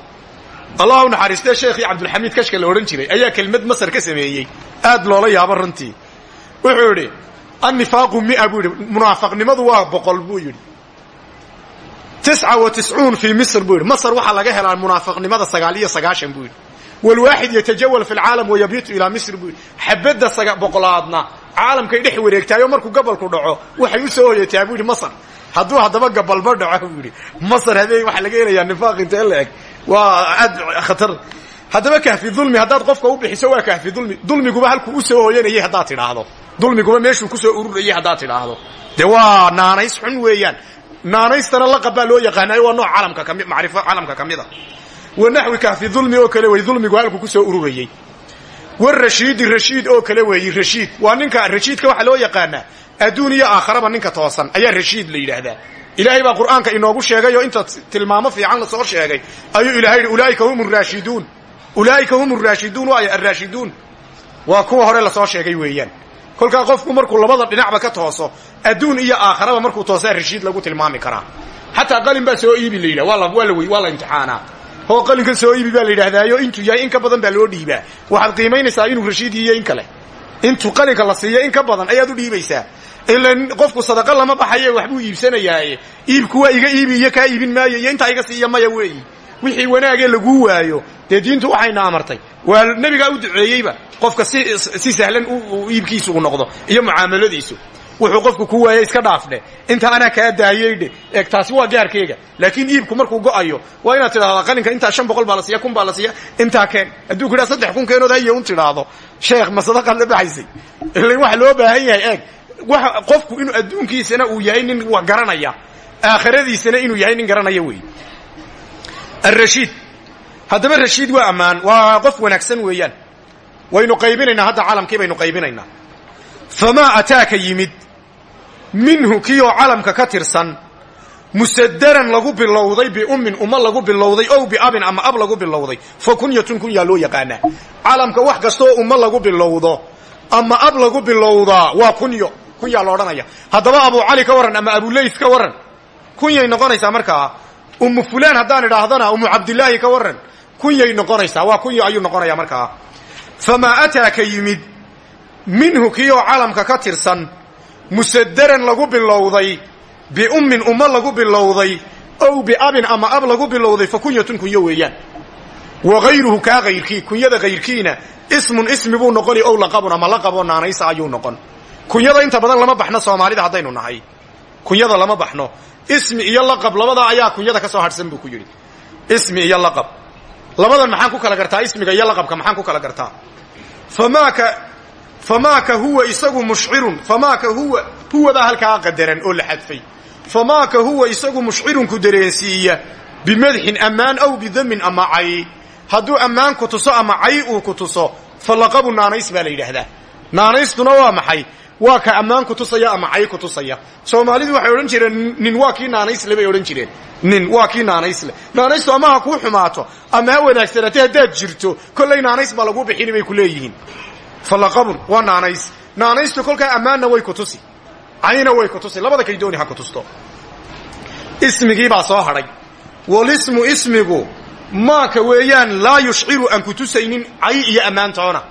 Allahu naxariistee sheekhii cabdulxamiid kashka la odhan jiray ayaa kelmad masar ka sameeyey. Aad loola yaabo runtii. Wuxuu yidhi annifaaqu mia buu yidhi. Munaafaqnimadu waa boqol buu yidhi. Tisca wa tiscuun fii misr buu yidhi. Masar waxaa laga helaa munaafaqnimada sagaal iyo sagaashan buu yidhi walwaaxid yatajawal fi lcaalam wayabiitu ilaa misr yidhi xabadda boqolaadna caalamkay dhex wareegtaayoo markuu gabalku dhaco waxay u soo hoyataa buu yidhi masar hadduu haddaba gabalba dhaco buu yidhi masar habeen laga helayaa nifaaq intee la eg waa aad khatar haddaba kahfi dulmi haddaad qofka u bixiso waa kahfi dulmi dulmiguba halkuu u soo hooyanayay haddaad tidhaahdo dulmiguba meeshuu ku soo ururayay haddaad tidhaahdo dee waa naanays xun weeyaan naanaystana laqab baa loo yaqaanaayo waa nooc calamka kami macrifo calamka ka wa naxwi kahfi dulmi oo kale wey dulmigu halkuu ku soo ururayey warashiidi rashiid oo kale weeyi rashiid waa ninka rashiidka waxaa loo yaqaanaa adduun iyo aakharaba ninka toosan. Ayaa rashiid la yidhaahdaa. Ilaahay baa qur'aanka inoogu sheegay oo inta tilmaamo fiican la soo sheegay. Ayuu ilahay yidhi ulaaika hum raashiduun. Ulaa'ika hum araashiduun waayo arraashiduun. Waa kuwa hore la soo sheegay weeyaan. Kolkaa qofku markuu labada dhinacba ka tooso adduun iyo aakharaba markuu toosaa rashiid lagu tilmaami karaa. Xataa qalin baa soo iibi la yidhah waa la imtixaanaa oo qalinkan soo iibi baa la yidhahdaayo intuu yahay in ka badan baa loo dhiibaa. Waxaad qiimaynaysaa inuu rashiid iyo in kale. Intuu qalinka la siiyo in ka badan ayaad u dhiibaysaa. Ilan qofku sadaqa lama baxaye waxbuu iibsanayaaye. Iibku waa iga iibi iyo kaa iibin maayo iyo intaa iga siiya maya weeyi. Wixii wanaagee laguu waayo. Dee diintu waxayna amartay. Waa nebigaa u duceeyeyba qofka si sahlan iibkiisu u noqdo iyo mucaamaladiisu wuxuu qofku ku waayey iska dhaafdhe inta anaa kaa daayeydhe eeg taasi waa gaarkeyga. Laakiin iibku markuu go'ayo waa inaad tidhahdaa qalinka intaa shan boqol baa la siiya kun baa la siiya intaa keen. Hadduu ku idhaha saddex kun keenood haye un tidhaahdo. Sheekh ma sadaqaad la baxaysay? Ilan waxa loo baahan yahay eeg. Waxa qofku inuu adduunkiisana uu yahay nin wax garanaya. Aakhiradiisana inuu yahay nin garanaya weeye arashiid haddaba rashiid waa ammaan. Waa qof wanaagsan weeyaan. Waynu qaybinaynaa hadda caalamkii baynu qaybinaynaa. Famaa ataaka yimid minhu kioo calamka ka tirsan musadaran lagu bilowday biummin umma lagu bilowday ow biabin ama ab lagu bilowday. Fa kunyatun kunyaa loo yaqaanaa. Calamka wax kastaoo umma lagu bilowdo ama ab lagu bilowdaa waa kunyo. Kunyaa la odhanaya. Haddaba abu cali ka warran ama abuleyf ka warran kunyay noqonaysaa markaa ummu fulaan haddaan idhaahdana ummu cabdilaahi ka warran kunyay noqonaysaa. Waa kunyo ayuu noqonaya markaa famaa ataaka yimid minhu kioo calamka ka tirsan musadaran lagu bilowday biummin umma lagu bilowday ow biabin ama ab lagu bilowday fa kunyatun kunyo weeyaan. Wa hayruhu kaa hayrkii kunyada hayrkiina ismun ismi buu noqoni ow laqabun ama laqaboo naanaysa ayuu noqon. Kunyada inta badan lama baxno soomaalida haddaynu nahay. Kunyada lama baxno. Ismi iyo laqab labadaa ayaa kunyada ka soo hadhsan buu ku yidhi. Ismi iyo laqab. Labadan maxaan ku kala gartaa? Ismiga iyo laqabka maxaan ku kala gartaa? Famaaka famaaka huwa isagu mushcirun famaaka huwa huwa baa halkaa qadaran oo la xadfay. Famaaka huwa isagu mushcirunku dareensiiya bimadxin ammaan aw bidamin ama cay. Hadduu ammaan ku tuso ama cay uu ku tuso fa laqabu naanays baa la yidhaahdaa. Naanaystuna waa maxay? Waa ka ammaan ku tusaya ama cay ku tusaya? Soomaalidu waxay odhan jireen nin waa kii naanaysle bay odhan jireen. Nin waa kii naanaysle naanaystu ama ha kuu xumaato ama ha wanaagsanaatay haddaad jirto kollay naanays baa lagu bixini bay ku leeyihiin falaqabun waa naanays. Naanaystu kolkaa ammaanna way ku tusi. Cayna way ku tusi. Labada kay dooni ha ku tusto. Ismigii baa soo hadhay. Walismu ismigu maaka weeyaan laa yushciru aan ku tusaynin cay iyo ammaantoona.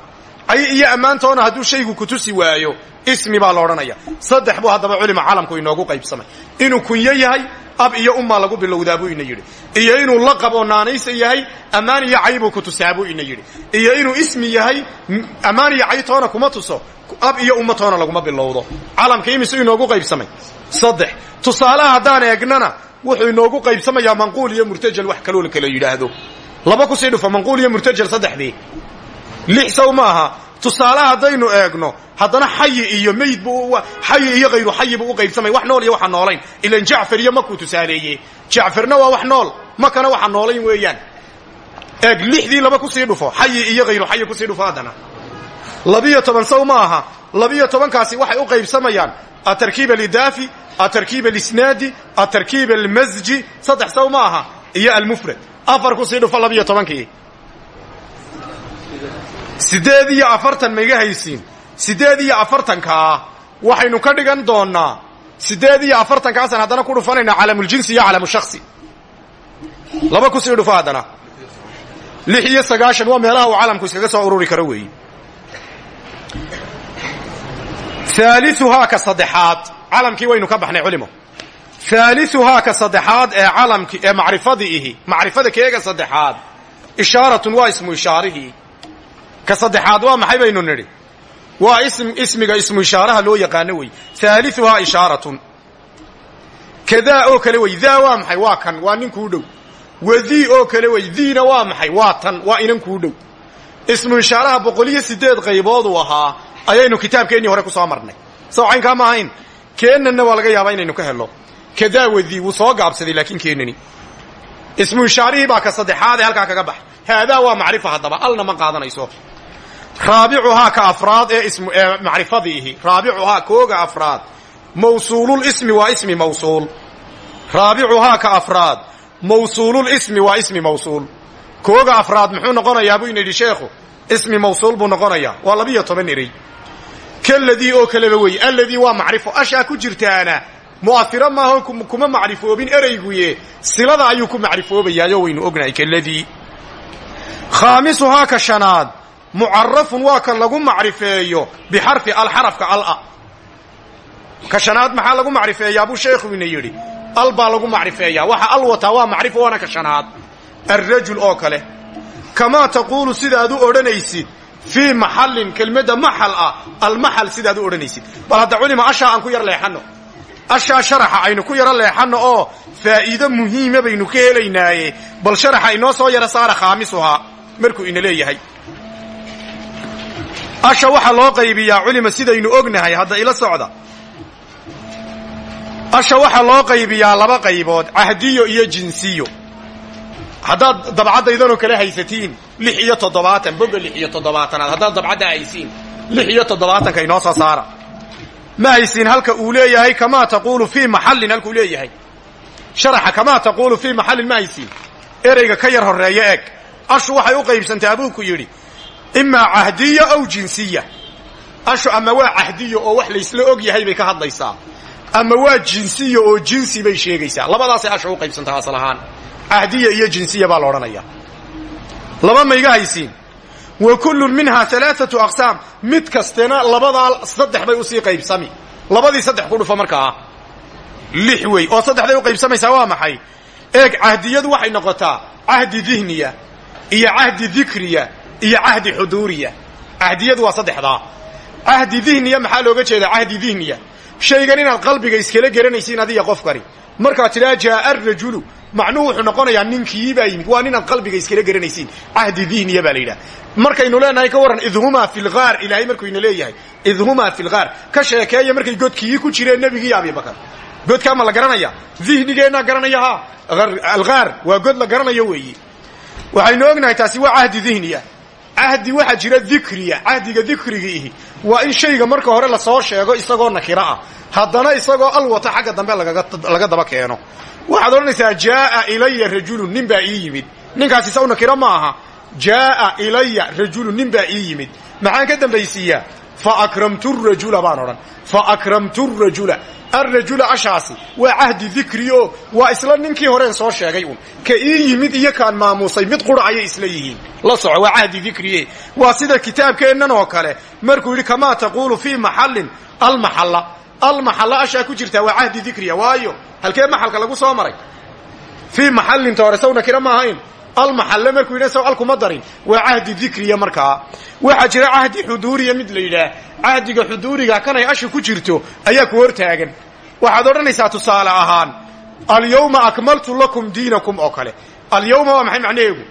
Cay iyo ammaantoona hadduu shaygu ku tusi waayo ismi baa la odhanaya. Saddex buu haddaba culima caalamku inoogu qaybsamay. Inuu kunyo yahay ab iyo ummaa lagu bilowdaa buu ina yidhi. Iyo inuu laqab oo naanaysa yahay ammaan iyo cay ku tusaa ina yidhi. Iyo inuu ismi yahay ammaan iyo cay toona kuma tuso ab iyo umma toona laguma bilowdo. Caalamka imisu inoogu qaybsamay? Saddex. Tusaalaha haddaan eegnana wuxuu inoogu qaybsamayaa manquul iyo murtajal wax kaloo la kala yidhaahdo. Laba ku sii dhufo manquul iyo murtajal saddexdii. Lix sow tusaalaha haddaynu eegno haddana xayi iyo meyd xayi iyo hayru xayi buu u wax nool iyo waxaa noolayn. Ilan jacfar iyo makuu tusaaleeyey. Jacfarna waa wax nool makana waxaa noolayn weeyaan. Eeg lixdii laba ku sii dhufo xayi iyo hayru xayi ku sii dhufo haddana. Labiyo toban aha. Labiyo tobankaasi waxay u qaybsamayaan. Atarkiib alidaafi atarkiib alisnaadi atarkiib almasji. Saddex saw iyo almufrad. Afar ku sii dhufo labiyo tobankii siddeed iyo afartan maiga haysiin. Siddeed iyo afartankaa waxaynu ka dhigan doonnaa. Siddeed iyo afartankaasaan haddana ku dhufanaynaa calamuljinsi iyo calamushaksi laba ku sii dhufo haddana. Lix iyo sagaashan waa meelaha uu calamku iskaga soo ururi karo weeye haaliuhaa ka saddexaad calamkii waynu ka baxnay culimo. Haaliuhaa ka saddexaad ee calamki ee macrifadii ihi macrifada keega saddexaad ishaaratun waa ismu ishaarihii ka saddexaad waa maxay baynu nidhi? Waa ismiga ismu ishaaraha loo yaqaano wey. Haaliuhaa ishaaratun kadaa oo kale wey daa waa maxay? Waa kan waa nin kuu dhow. Wadii oo kale wey diina waa maxay? Waa tan waa inan kuu dhow. Ismu ishaaraha boqol iyo sideed qaybooduu ahaa ayaynu kitaabkeennii hore ku soo marnay. Soo caynkaa ma ahayn. Waa laga yaabaa inaynu ka helo kadaa wadii wuu soo gaabsaday laakiin keennani. Ismu ishaarihii baa ka saddexaad ee halkaa kaga bax. Haadaa waa macrifa haddaba. Alna ma qaadanayso raabicuhaa ka afraad ee ismu ee macrifadiihi. Raabicuhaa kooga afraad. Mawsuulul ismi waa ismi mawsuul. Raabicuhaa ka afraad. Mawsuulul ismi waa ismi mawsuul. Kooga afraad muxuu noqonayaa buu ina yidhi sheekhu ismi mawsuul buu noqonayaa. Waa labiyo toban erey kaladii oo kaleba wey alladii waa macrifo ashaa ku jirtaana mu'afiro maaho kuma macrifoobin ereyguye silada ayuu ku macrifoobayaayo waynu ognahay kaladii khaamisuhaa ka shanaad mucarafun waa ka lagu macrifeeyo bixarfi alxarafka ala ka shanaad maxaa lagu macrifeeyaa buu sheekhu ina yidhi? Al baa lagu macrifeeyaa. Waxa al wataa waa macrifo waana ka shanaad. Alrajul oo kale. Kamaa taquulu sidaad u odhanaysid fii maxallin kelmadda maxal ah almaxal sidaad u odhanaysid. Bal hadda culima ashaa aan ku yar leexanno. Ashaa sharaxa aynu ku yaro leexanno oo faa'iido muhiima baynu ka helaynaaye bal sharaxa inoo soo yaro saara khaamisuhaa markuu ina leeyahay asha waxaa loo qaybiyaa culima sidaynu ognahay hadda ila socda. Asha waxaa loo qaybiyaa laba qaybood cahdiyo iyo jinsiyo. Haddaad dabcadaydanoo kale haysatiin lix iyo toddobaatan boga lix iyo toddobaatanaad. Haddaad dabcadda haysiin lix iyo toddobaatanka inoo saara. Ma haysiin halka uu leeyahay kamaa taquulu fii maxallin halkuu leeyahay. Sharaxa kamaa taquulu fii maxallin ma haysiin. Ereyga ka yar horreeyo eg. Ashu waxay u qaybsantaa abuuku yidhi imaa cahdiya aw jinsiya. Ashu ama waa cahdiya oo wax laysla og yahay bay ka hadlaysaa ama waa jinsiya oo jinsi bay sheegaysaa labadaasay asha u qaybsantaa asal ahaan. Cahdiya iyo jinsiya baa la odhanaya. Laba ma iga haysiin. Wa kullun minhaa alaaatu aqsaam. Mid kastena labadaa saddex bay u sii qaybsami. Labadii saddex ku dhufo markaa. Lix wey. Oo saddexday u qaybsamaysaa waa maxay? Eeg cahdiyadu waxay noqotaa cahdi dihniya iyo cahdi dikriya iyo cahdi xuduuriya. Cahdiyadu waa saddexdaa. Cahdi dihniya maxaa looga jeedaa cahdi dihniya? Shaygan inaad qalbiga iskala geranaysiin adiga qofkani markaad tidhaha jaaa arajulu macnuhu wuxuu noqonayaa ninkiibaa yimid. Waa ninaad qalbiga iskala geranaysiin. Cahdi dihniya baa la yidhaha. Markaynu leenahay ka warran idhumaa fi lgaar ilaahay markuu ina leeyahay. Idhumaa fi lgaar ka sheekeeya markay godkii ku jireen nebigii abibakar godkaa ma la garanaya? Dihnigeennaa garanaya ha algaar waa god la garanayo weeyi. Waxaynu ognahay taasi waa cahdi dihniya cahdi waxaa jira dikriya cahdiga dikrigiihi waa in shayga marka hore la soo sheego isagoo nakiro ah. Haddana isagoo alwata xagga dambe laga daba keeno. Waxaad odhanaysaa jaaa ilaya rajulun nin ii yimid. Ninkaas isaw nakiro ma aha. Jaaa ilaya rajulun nin baa ii yimid. Maxaan ka dambaysiiyaa fa akramtu rajula baan odhan fa akramtu rajula alrajula ashaasi waa cahdi dikri o waa isla ninkii horeen soo sheegay un ka ii yimid iyo kaan maamuusay mid qura ayay isla yihiin la soco waa cahdi dikrie waa sida kitaabkeennan oo kale markuu yidhi kamaa taquulu fii maxallin almaxalla almaxalla ashaa ku jirtaa waa cahdi dikriya waayo halkee maxalka lagu soo maray fii maxallinta hore saw nakira ma almaxalle markuu yidha saw alkuma darin waa cahdi dikriya markaa waxaa jira cahdi xuduuriya mid la yidhaah. Cahdiga xuduuriga kanay asha ku jirto ayaa ku hor taagan waxaad odhanaysaa tusaale ahaan alyawma akmaltu lakum diinakum oo kale. Alyawma waa maxay macnaheegu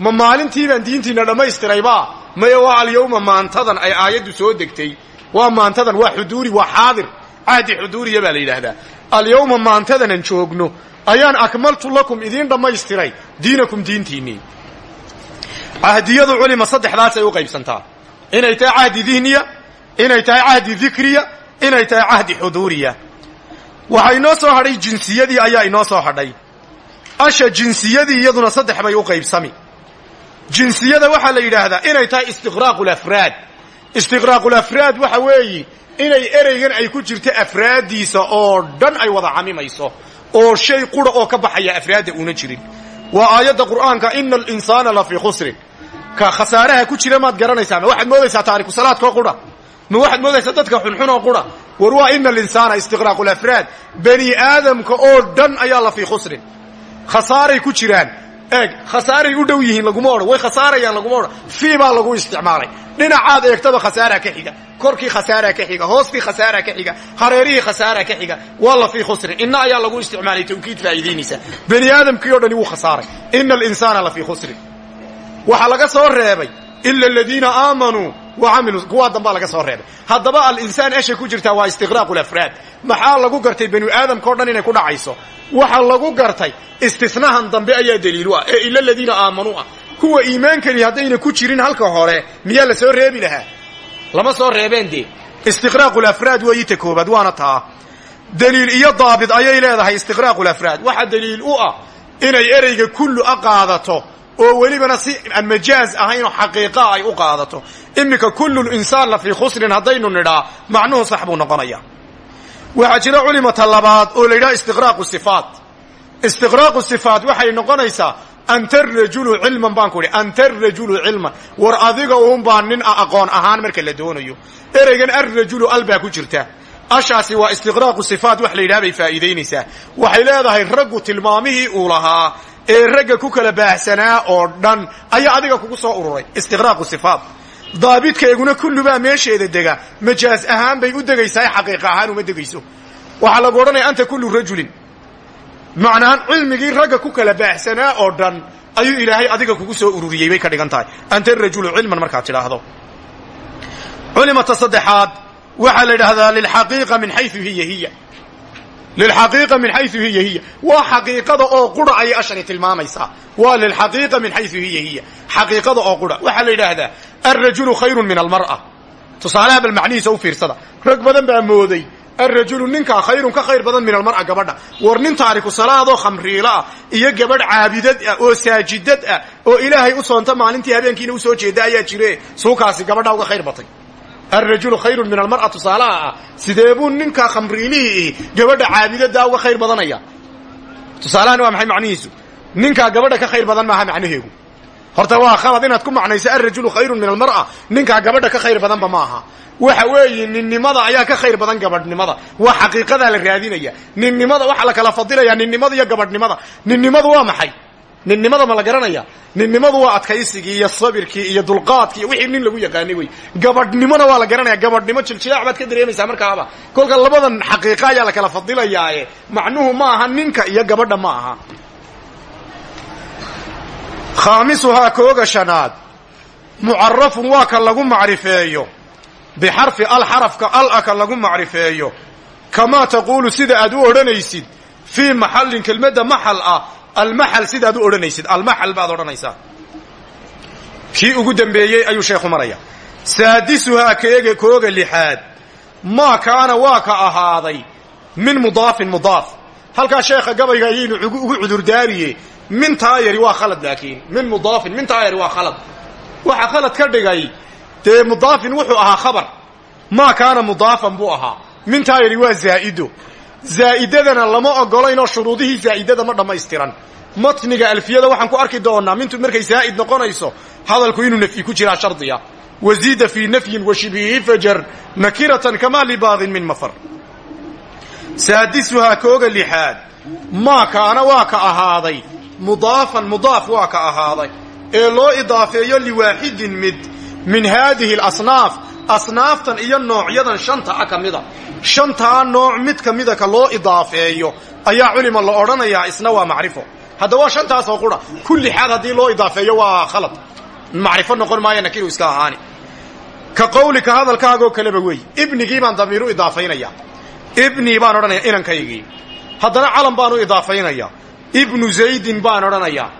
ma maalintiibaan diintiina dhammaystirayba maya waa alyawma maantadan ay aayaddu soo degtay. Waa maantadan waa xuduuri waa xaadir. Cahdi xuduuriya baa la yidhaahdaa. Alyawma maantadanan joogno ayaan akmaltu lakum idiin dhammaystiray diinakum diintiinnii cahdiyadu culima saddexdaasay u qaybsantaa. Inay tahay cahdi dihniya inay tahay cahdi dikriya inay tahay cahdi xuduuriya. Waxaa inoo soo hadhay jinsiyadii ayaa inoo soo hadhay. Asha jinsiyadii iyaduna saddex bay u qaybsami. Jinsiyada waxaa la yidhaahdaa inay tahay istiqraaqu lafraad istiqraaqu lafraad waxa weeyi inay ereygan ay ku jirto afraaddiisa oo dhan ay wada camimayso oo shay qura oo ka baxaya afraadda una jirin. Waa aayadda qur'aanka ina alinsaana la fii khusrin ka khasaaraha ku jira maad garanaysaa ma waxaad moodaysaa taariku salaadkoo qura? Ma waxaad moodaysaa dadka xunxun oo qura? War waa ina alinsaana istiqraaqu lafraad bani aadamka oo dhan ayaa la fii khusrin khasaaray ku jiraan. Eeg khasaaray u dhow yihiin laguma odhan. Way khasaarayaan laguma odhan. Fii baa lagu isticmaalay. Dhinacaad eegtaba khasaaraa ka xiga korkii khasaaraa ka xiga hoostii khasaaraa ka xiga hareerihii khasaaraa ka xiga waa la fii khusrin inna ayaa lagu isticmaalay tawkiid faa'iidaynaysa bani aadamkii o dhani wuu khasaaray. Ina alinsaana la fii khusrin waxaa laga soo reebay ila aladiina aamanuu wa camiluu kuwaa dambaa laga soo reebay. Haddaba alinsaan eshay ku jirtaa waa istiqraaqu lafraad maxaa lagu gartay bani aadamka o dhan inay ku dhacayso? Waxaa lagu gartay istinahan dambe ayaa daliilu ah ee ila aladiina ah. Kuwa iimaankani haddayna ku jirin halka hore miyaa la soo reebi lahaa lama soo reebeen dee istiqraaqu lafraad weeyi ta koobaad waana taa. Daliil iyo daabit ayay leedahay istiqraaqu lafraad waxaa daliil u ah inay ereyga kullu a qaadato oo welibana si aan majaaz ahayn xaqiiqa ay u qaadato. Iminka kullu linsaan la fii khusrin haddaynu nidhaa macnuhu sax buu noqonaya. Waxaa jira culimata labaad oo la yidhaha istiqraaqu sifaat. Istiqraaqu waxay noqonaysaa anta rajulu cilman baan ku idhi anta rajulu cilman. War adiga uun baa nin aqoon ahaan marka la doonayo. Ereygan arrajulu al baa ku jirta. Ashaasi waa istiqraaqu sifaat wax la yidhaha bay faa'iidaynaysaa. Waxay leedahay raggu tilmaamihii uu lahaa ee ragga ku kala baahsanaa oo dhan ayaa adiga kugu soo ururay istiqraaqu sifaat. Daabidkaeguna kullubaa meesheeda dega. Majaaz ahaan bay u degaysaa xaqiiqa ahaan uma degayso. Waxaa lagu odhanaya anta kullu rajulin macnaan cilmigii ragga ku kala baahsanaa oo dhan ayuu ilaahay adiga kugu soo ururiyey bay ka dhigan tahay. Anta rajulu cilman markaad tidhaahdo. Culimata saddexaad waxaa la yidhaahdaa lilxaqiiqa min xayu hiya hiya. Lilxaqiiqa min xayu hiya hiya. Waa xaqiiqada oo qura ayay ashani tilmaamaysaa. Waa lilxaqiiqa min xayu hiya hiya. Xaqiiqada oo qura. Waxaa la yidhaahdaa alrajulu khayrun min almar'a tusaalaha bal macnihiisa u fiirsada. Rag badan baa mooday alrajulu ninkaa khayrun ka khayr badan min almar'a gabadha. War nin taariku salaadoo khamriilo ah iyo gabadh caabidad ah oo saajidad ah oo ilaahay u soonta maalintii habeenkiina u soo jeeda ayaa jire. Suukaasi gabadhaa uga khayr batay. Alrajulu khayrun min almar'a tusaalaha ah. Sidee buu ninkaa khamriilihii gabadha caabidadaa uga khayr badanaya? Tusaalahan waa maxay macnihiisu? Ninkaa gabadha ka khayr badan maaha macnaheegu? Horta waa khalad inaad ku macnayso alrajulu khayrun min almar'a. Ninkaa gabadha ka khayr badanba ma aha waxa weeye ninnimada ayaa ka khayr badan gabadhnimada. Waa xaqiiqadaa la raadinaya. Ninnimada waxaa la kala fadilaya ninnimada iyo gabadhnimada. Ninnimadu waa maxay? Ninnimada ma la garanaya? Ninnimadu waa adkaysigii iyo sabirkii iyo dulqaadkii iyo wixii nin lagu yaqaanay wey gabadhnimona waa la garanaya. Gabadhnimo jiljilaac baad ka dareemaysaa markaaba. Kolka labadan xaqiiqa ayaa la kala fadilayaaye macnuhu ma aha ninka iyo gabadha ma aha. Khaamisuhaa kooga mucarafun waa ka lagu macrifeeyo bixarfi al xarafka al-a ka lagu macrifeeyo kamaa taquulu sida aad u odhanaysid fii maxallin kelmadda maxal ah almaxal sidaad u odhanaysid almaxal baad odhanaysaa kii ugu dambeeyey ayuu sheekhu maraya saadisuhaa keega kooga lixaad maa kaana waa ka ahaaday min mudaafin mudaaf halkaa sheekha gabayga ayaynu ugu cudurdaariye min taayari waa khalad laakiin min mudaafin min taayari waa khalad waxa khalad ka dhigay dee mudaafin wuxuu ahaa khabar. Maa kaana mudaafan buu ahaa. Min taayari waa zaa'ido zaa'idadana lama ogolaynoo shuruudihii zaa'idada ma dhammaystiran. Matniga alfiyada waxaan ku arki doonaa mintu markay zaa'id noqonayso hadalku inuu nafyi ku jiraa shardiya waziida fii nafyin wa shibhihi fajar nakiratan kamaa libaadin min mafar. Saadisuhaa kooga lixaad. Maa kaana waa ka ahaaday. Mudaafan mudaaf waa ka ahaaday. Ee loo idaafeeyo liwaaxidin mid min haadihi alasnaaf asnaaftan iyo noocyadan shanta a ka mida shantaa nooc mid ka mida ka loo idaafeeyo ayaa culima la odhanayaa isna waa macrifo. Hadda waa shantaasoo qura. Kulli xaad haddii loo idaafeeyo waa khalad. Macrifo noqon maayo nakiru iska ahaani. Ka qawlika hadalkaagoo kaleba weey ibnigii baan damiiru idaafaynaya ibnii baan odhanaya inankaygii. Haddana calam baan u idaafaynaya ibnu zaydin baan odhanaya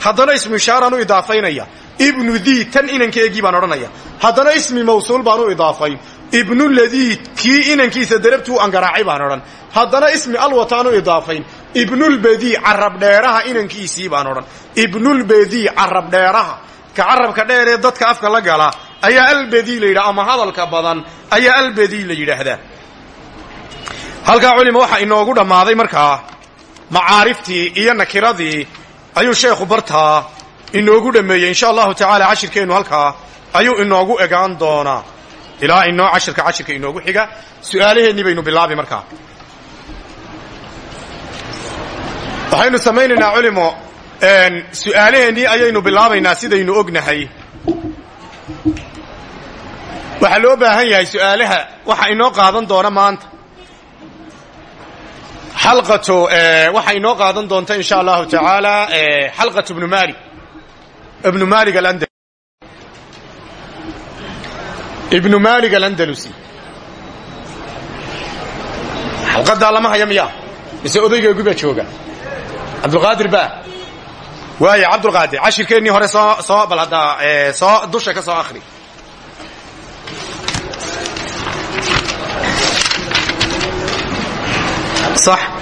haddana ismu idaafaynaya ibnu dii tan inankeegii baan odhanaya. Haddana ismi mawsuul baan u idaafayn ibnuladiid kii inankiisa darabtuu angaraacay baan odhan. Haddana ismi alwataanu idaafayn. Ibnulbadii carabdheeraha inankiisii baan odhan. Ibnulbadii carabdheeraha ka carabka dheer ee dadka afka la gala ayaa albadii la yidhaha ama hadalka badan ayaa albadii la yidhaahdaa. Halkaa culima waxaa inoogu dhammaaday markaa macaariftii iyo nakiradii ayuu sheekhu bartaa inoogu dhammeeyey insha allahu tacaala cashirkeennu halkaa ayuu inoogu egaan doonaa. Ilaa inoo cashirka cashirka inoogu xiga su'aalaheennii baynu bilaabi markaa. Waxaynu samaynaynaa culimo su'aalaheennii ayaynu bilaabaynaa sidaynu ognahay. Waxaa loo baahan yahay su'aalaha waxa inoo qaadan doona maanta. Xalqatu waxaa inoo qaadan doonta insha allahu tacaala xalqatu ibnu malik ibnu malik alandal ibnu malik alandalusi. Xalqadaa lama haya miya mise odaygeegu baa jooga. Cabdulqaadir ba waaya cabdulqaadir cashirkeennii hore soo soo bal haddaa soo dusha ka soo akhri. صح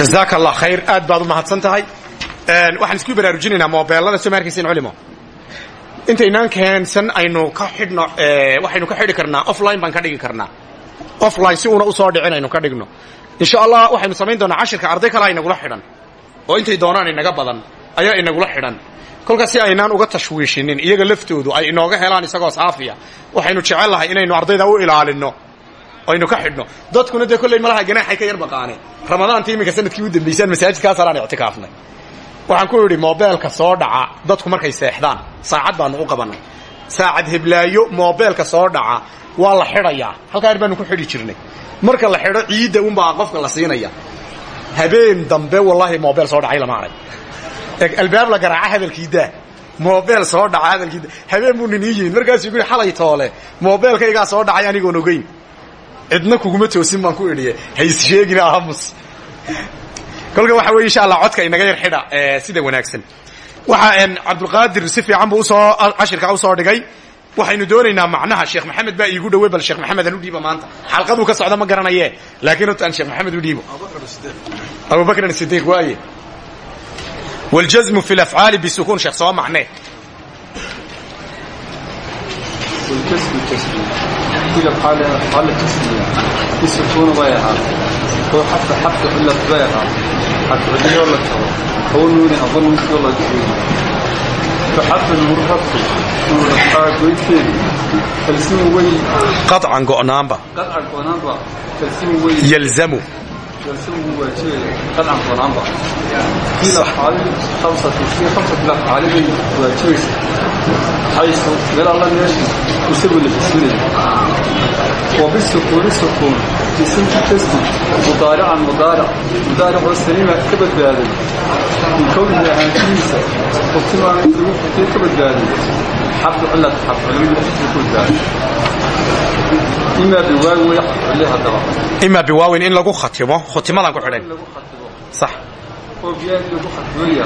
jazaaka allah khayr. Aad baad u mahadsan tahay waxaan isku baraarujinaynaa mobeelada soo ma arkaysin culimo? Intaynaan keensan aynu ka xidhno waxaynu ka xidhi karnaa offline baan ka dhigi karnaa. Offline si uuna u soo dhicin aynu ka dhigno. Insha allah waxaynu samayn doonaa cashirka arday kale inagula xidhan oo intay doonaan inaga badan ayaa inagula xidhan. Kolkaas si aynaan uga tashwiishinin iyaga laftoodu ay inooga helaan isagoo saafiya waxaynu jecel lahay inaynu ardayda u ilaalino aynu ka xidhno. Dadkuna dee kolley malaha ganaaxay ka yar baqaane ramadaanta iminka sannadkii u dambaysaan masaajidkaasaraan ictikaafnay. Waxaan ku idhi mobeelka soo dhaca dadku markay seexdaan saacad baanu u qabannay. Saacad heblaayo mobeelka soo dhaca waa la xidhayaa. Halkaa baanu ku xidhi jirnay. Marka la xidho ciidda unbaa qofka la siinaya habeen dambe wallaahi mobeel soo dhacay lama arag. Albaab la garaaca hadalkiidaa mobeel soo dhaca hadalkiida habeen buu nin ii yimid markaasuu kuhi xalay toole mobeelkaygaa soo dhacay anigoon ogeyn. Cidna kuguma toosin baan ku idhiye hays sheegina ahamus kolka waxa weye insha allah codka inaga yar xidha sida wanaagsan. Waxa cabdulqaadir si fiican buu u soo cashirka u soo dhigay. Waxaynu doonaynaa macnaha sheekh maxamed baa iigu dhawey bal sheekh maxamed aan u dhiiba maanta. Xalqaduu ka socda ma garanaye laakiin horta aan sheekh maxamed u dhiibo abubakrin sidiiq waaye. Waljasmu fi lafcaali bisukuun sheekh soo macnee qaطcan go'naanba yalzamu. فالسين هو شيء قطع قنابة في الافعال خمسة في خمسة الافعال وشيء حيث غير الله ماشي يسوي اللي في وبالسكون السكون جسم تسمي مضارعا مضارع مضارع والسليمة كبد بهذا من كونه عن كنيسة وكما يقولون في كبد بهذا حفظ علة حفظ علم يكون ذلك إما بواو يحفظ عليها طبعا ima biwaawin in lagu khatimo khutimadan ku xidhan لو خطبه sax هو بيان لو خطبه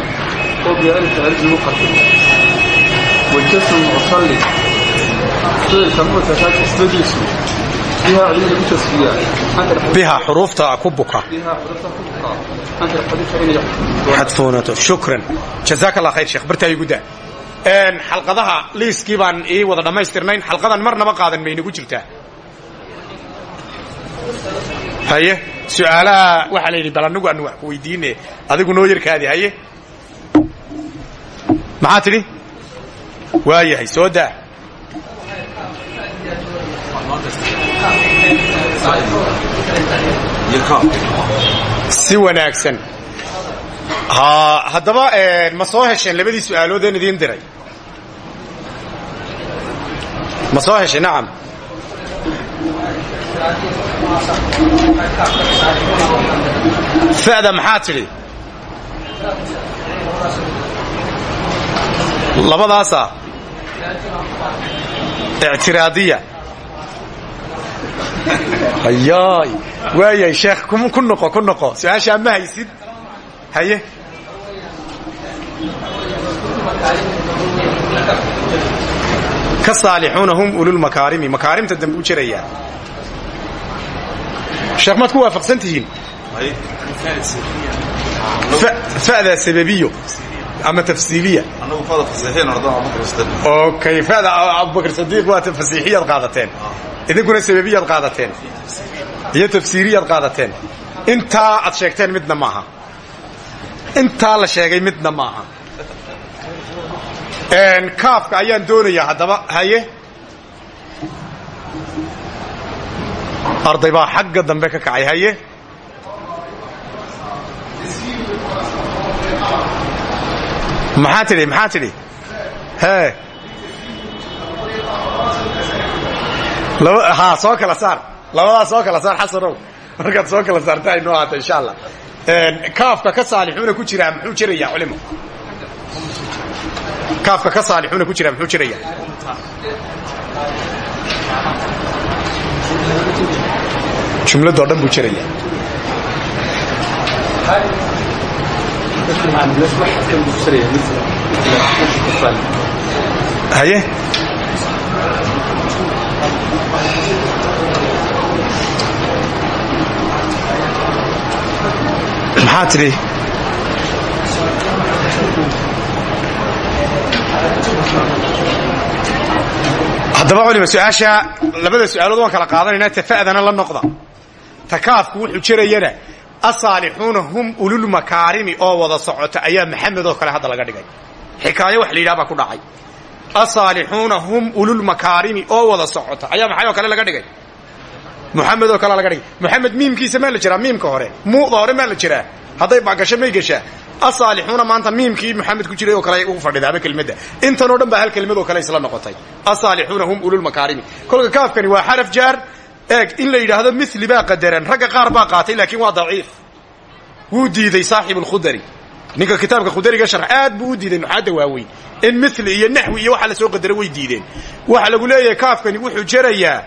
هو بيان تعرف لو خطبه والجسم المصلي سير كمو تشاك استدلسه biha xuruufta ku buka. Adfoonato shukran. Jazaak allah khayr sheekh bartaayo gudda n xalqadaha liiskii baan ii wada dhammaystirnayn. Xalqadan marnaba qaadan baynagu jirtaa. Haye su'aalaha waxaa la yidhi bal annagu aanu wax ku weydiine. Adigu noo yarkaadi haye. Maxaa tidhi? Waayahay soo daa si wanaagsan. Ha haddaba ma soo hesheen labadii su'aaloodeen idiin diray? Ma soo heshay nacam. Fa'da maxaa tidhi? Labadaasa ictiraadiya ayaay waayay sheekh ku noqo ku noqo. Su'aashaa ma haysid? Haye. Ka saalixuuna hum ululmakaarimi makaarimta dambe u jirayaa. Sheekh maad ku waafaqsan tihiin? Fa'da sababiyo ama tafsiiliya? Okay fa'da abubakr sadiiq waa fasiixiyaad qaadateen idinkuna sababiyaad qaadateen. Iyo tafsiiriyaad qaadateen. Intaa aad sheegteen midna maaha. Intaa la sheegay midna maaha. Kaafka ayaan doonayaa haddaba haye? Arday baa xagga dambe ka kacay haye? Maxaa tidhi maxaa tidhi? Hee ha soo kala saar. Labadaas soo kala saar xasanow markaad soo kala saarta ay noo ahaata insha allah kaafka ka saalixuuna ku jiraa muxuu jirayaa culimo kaafka ka saalixuuna ku jiraa muxuu jirayaa? Jumladoo dhan buu jirayaa. Haye maxaa tidhi? Haddaba culima su'aasha labada su'aalood waan kala qaadanayna tafa'dana la noqda. Takaafku wuxuu jirayana asaalixuuna hum ululmakaarimi oo wada socota ayaa maxamed oo kale hadda laga dhigay. Xikaayo wax la baa ku dhacay asaalixuuna hum ululmakaarimi oo wada socota ayaa maxay oo kale laga dhigay muxamed oo kale laga dhigay muxamed miimkiisa maa la jiraa miimka hore muuda hore maa la jiraa hadday bagasho may geshaa asaalixuuna maanta miimkii muxamed ku jiray oo kale ugu fadhidaaba kelmadda intanoo dhan baa hal kelmad oo kale isla noqotay asaalixuuna hum ululmakaarimi kolka kaafkani waa xaraf jaar eeg in la yidhaahdo mili baa qadaran ragga qaar baa qaatay laakiin waa daciif wuu diiday saaxib lkhudari ninka kitaabka khudariga sharx aad buu u diiday nuxaadda waaweyn in mili iyo naxwi iyo waxa la soo qadaro way diideen. Waxa lagu leeyahay kaafkani wuxuu jerayaa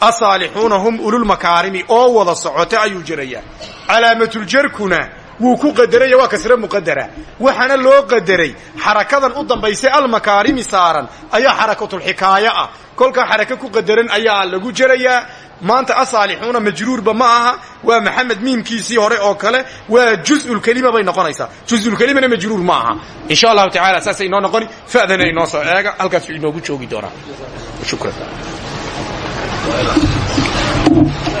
asaalixuuna hum ululmakaarimi oo wada socota ayuu jerayaa calaamatuljarkuna wuu ku qadaraya waa kasre muqadara waxaana loo qadaray xarakadan u dambaysa almakaarimi saaran ayaa xarakatulxikaaya ah kolkaa xaraka ku qadaran ayaa lagu jerayaa maanta asaalixuuna majruurba ma aha. Waa maxamed miimkiisii hore oo kale. Waa juzulkelima bay noqonaysaa. Juzulkelimana majruur ma aha. Insha allahu tacaala saasay inoo noqoni. Fa'dana inoo soo eega. Halkaasuu inoogu joogi doonaa. Shukran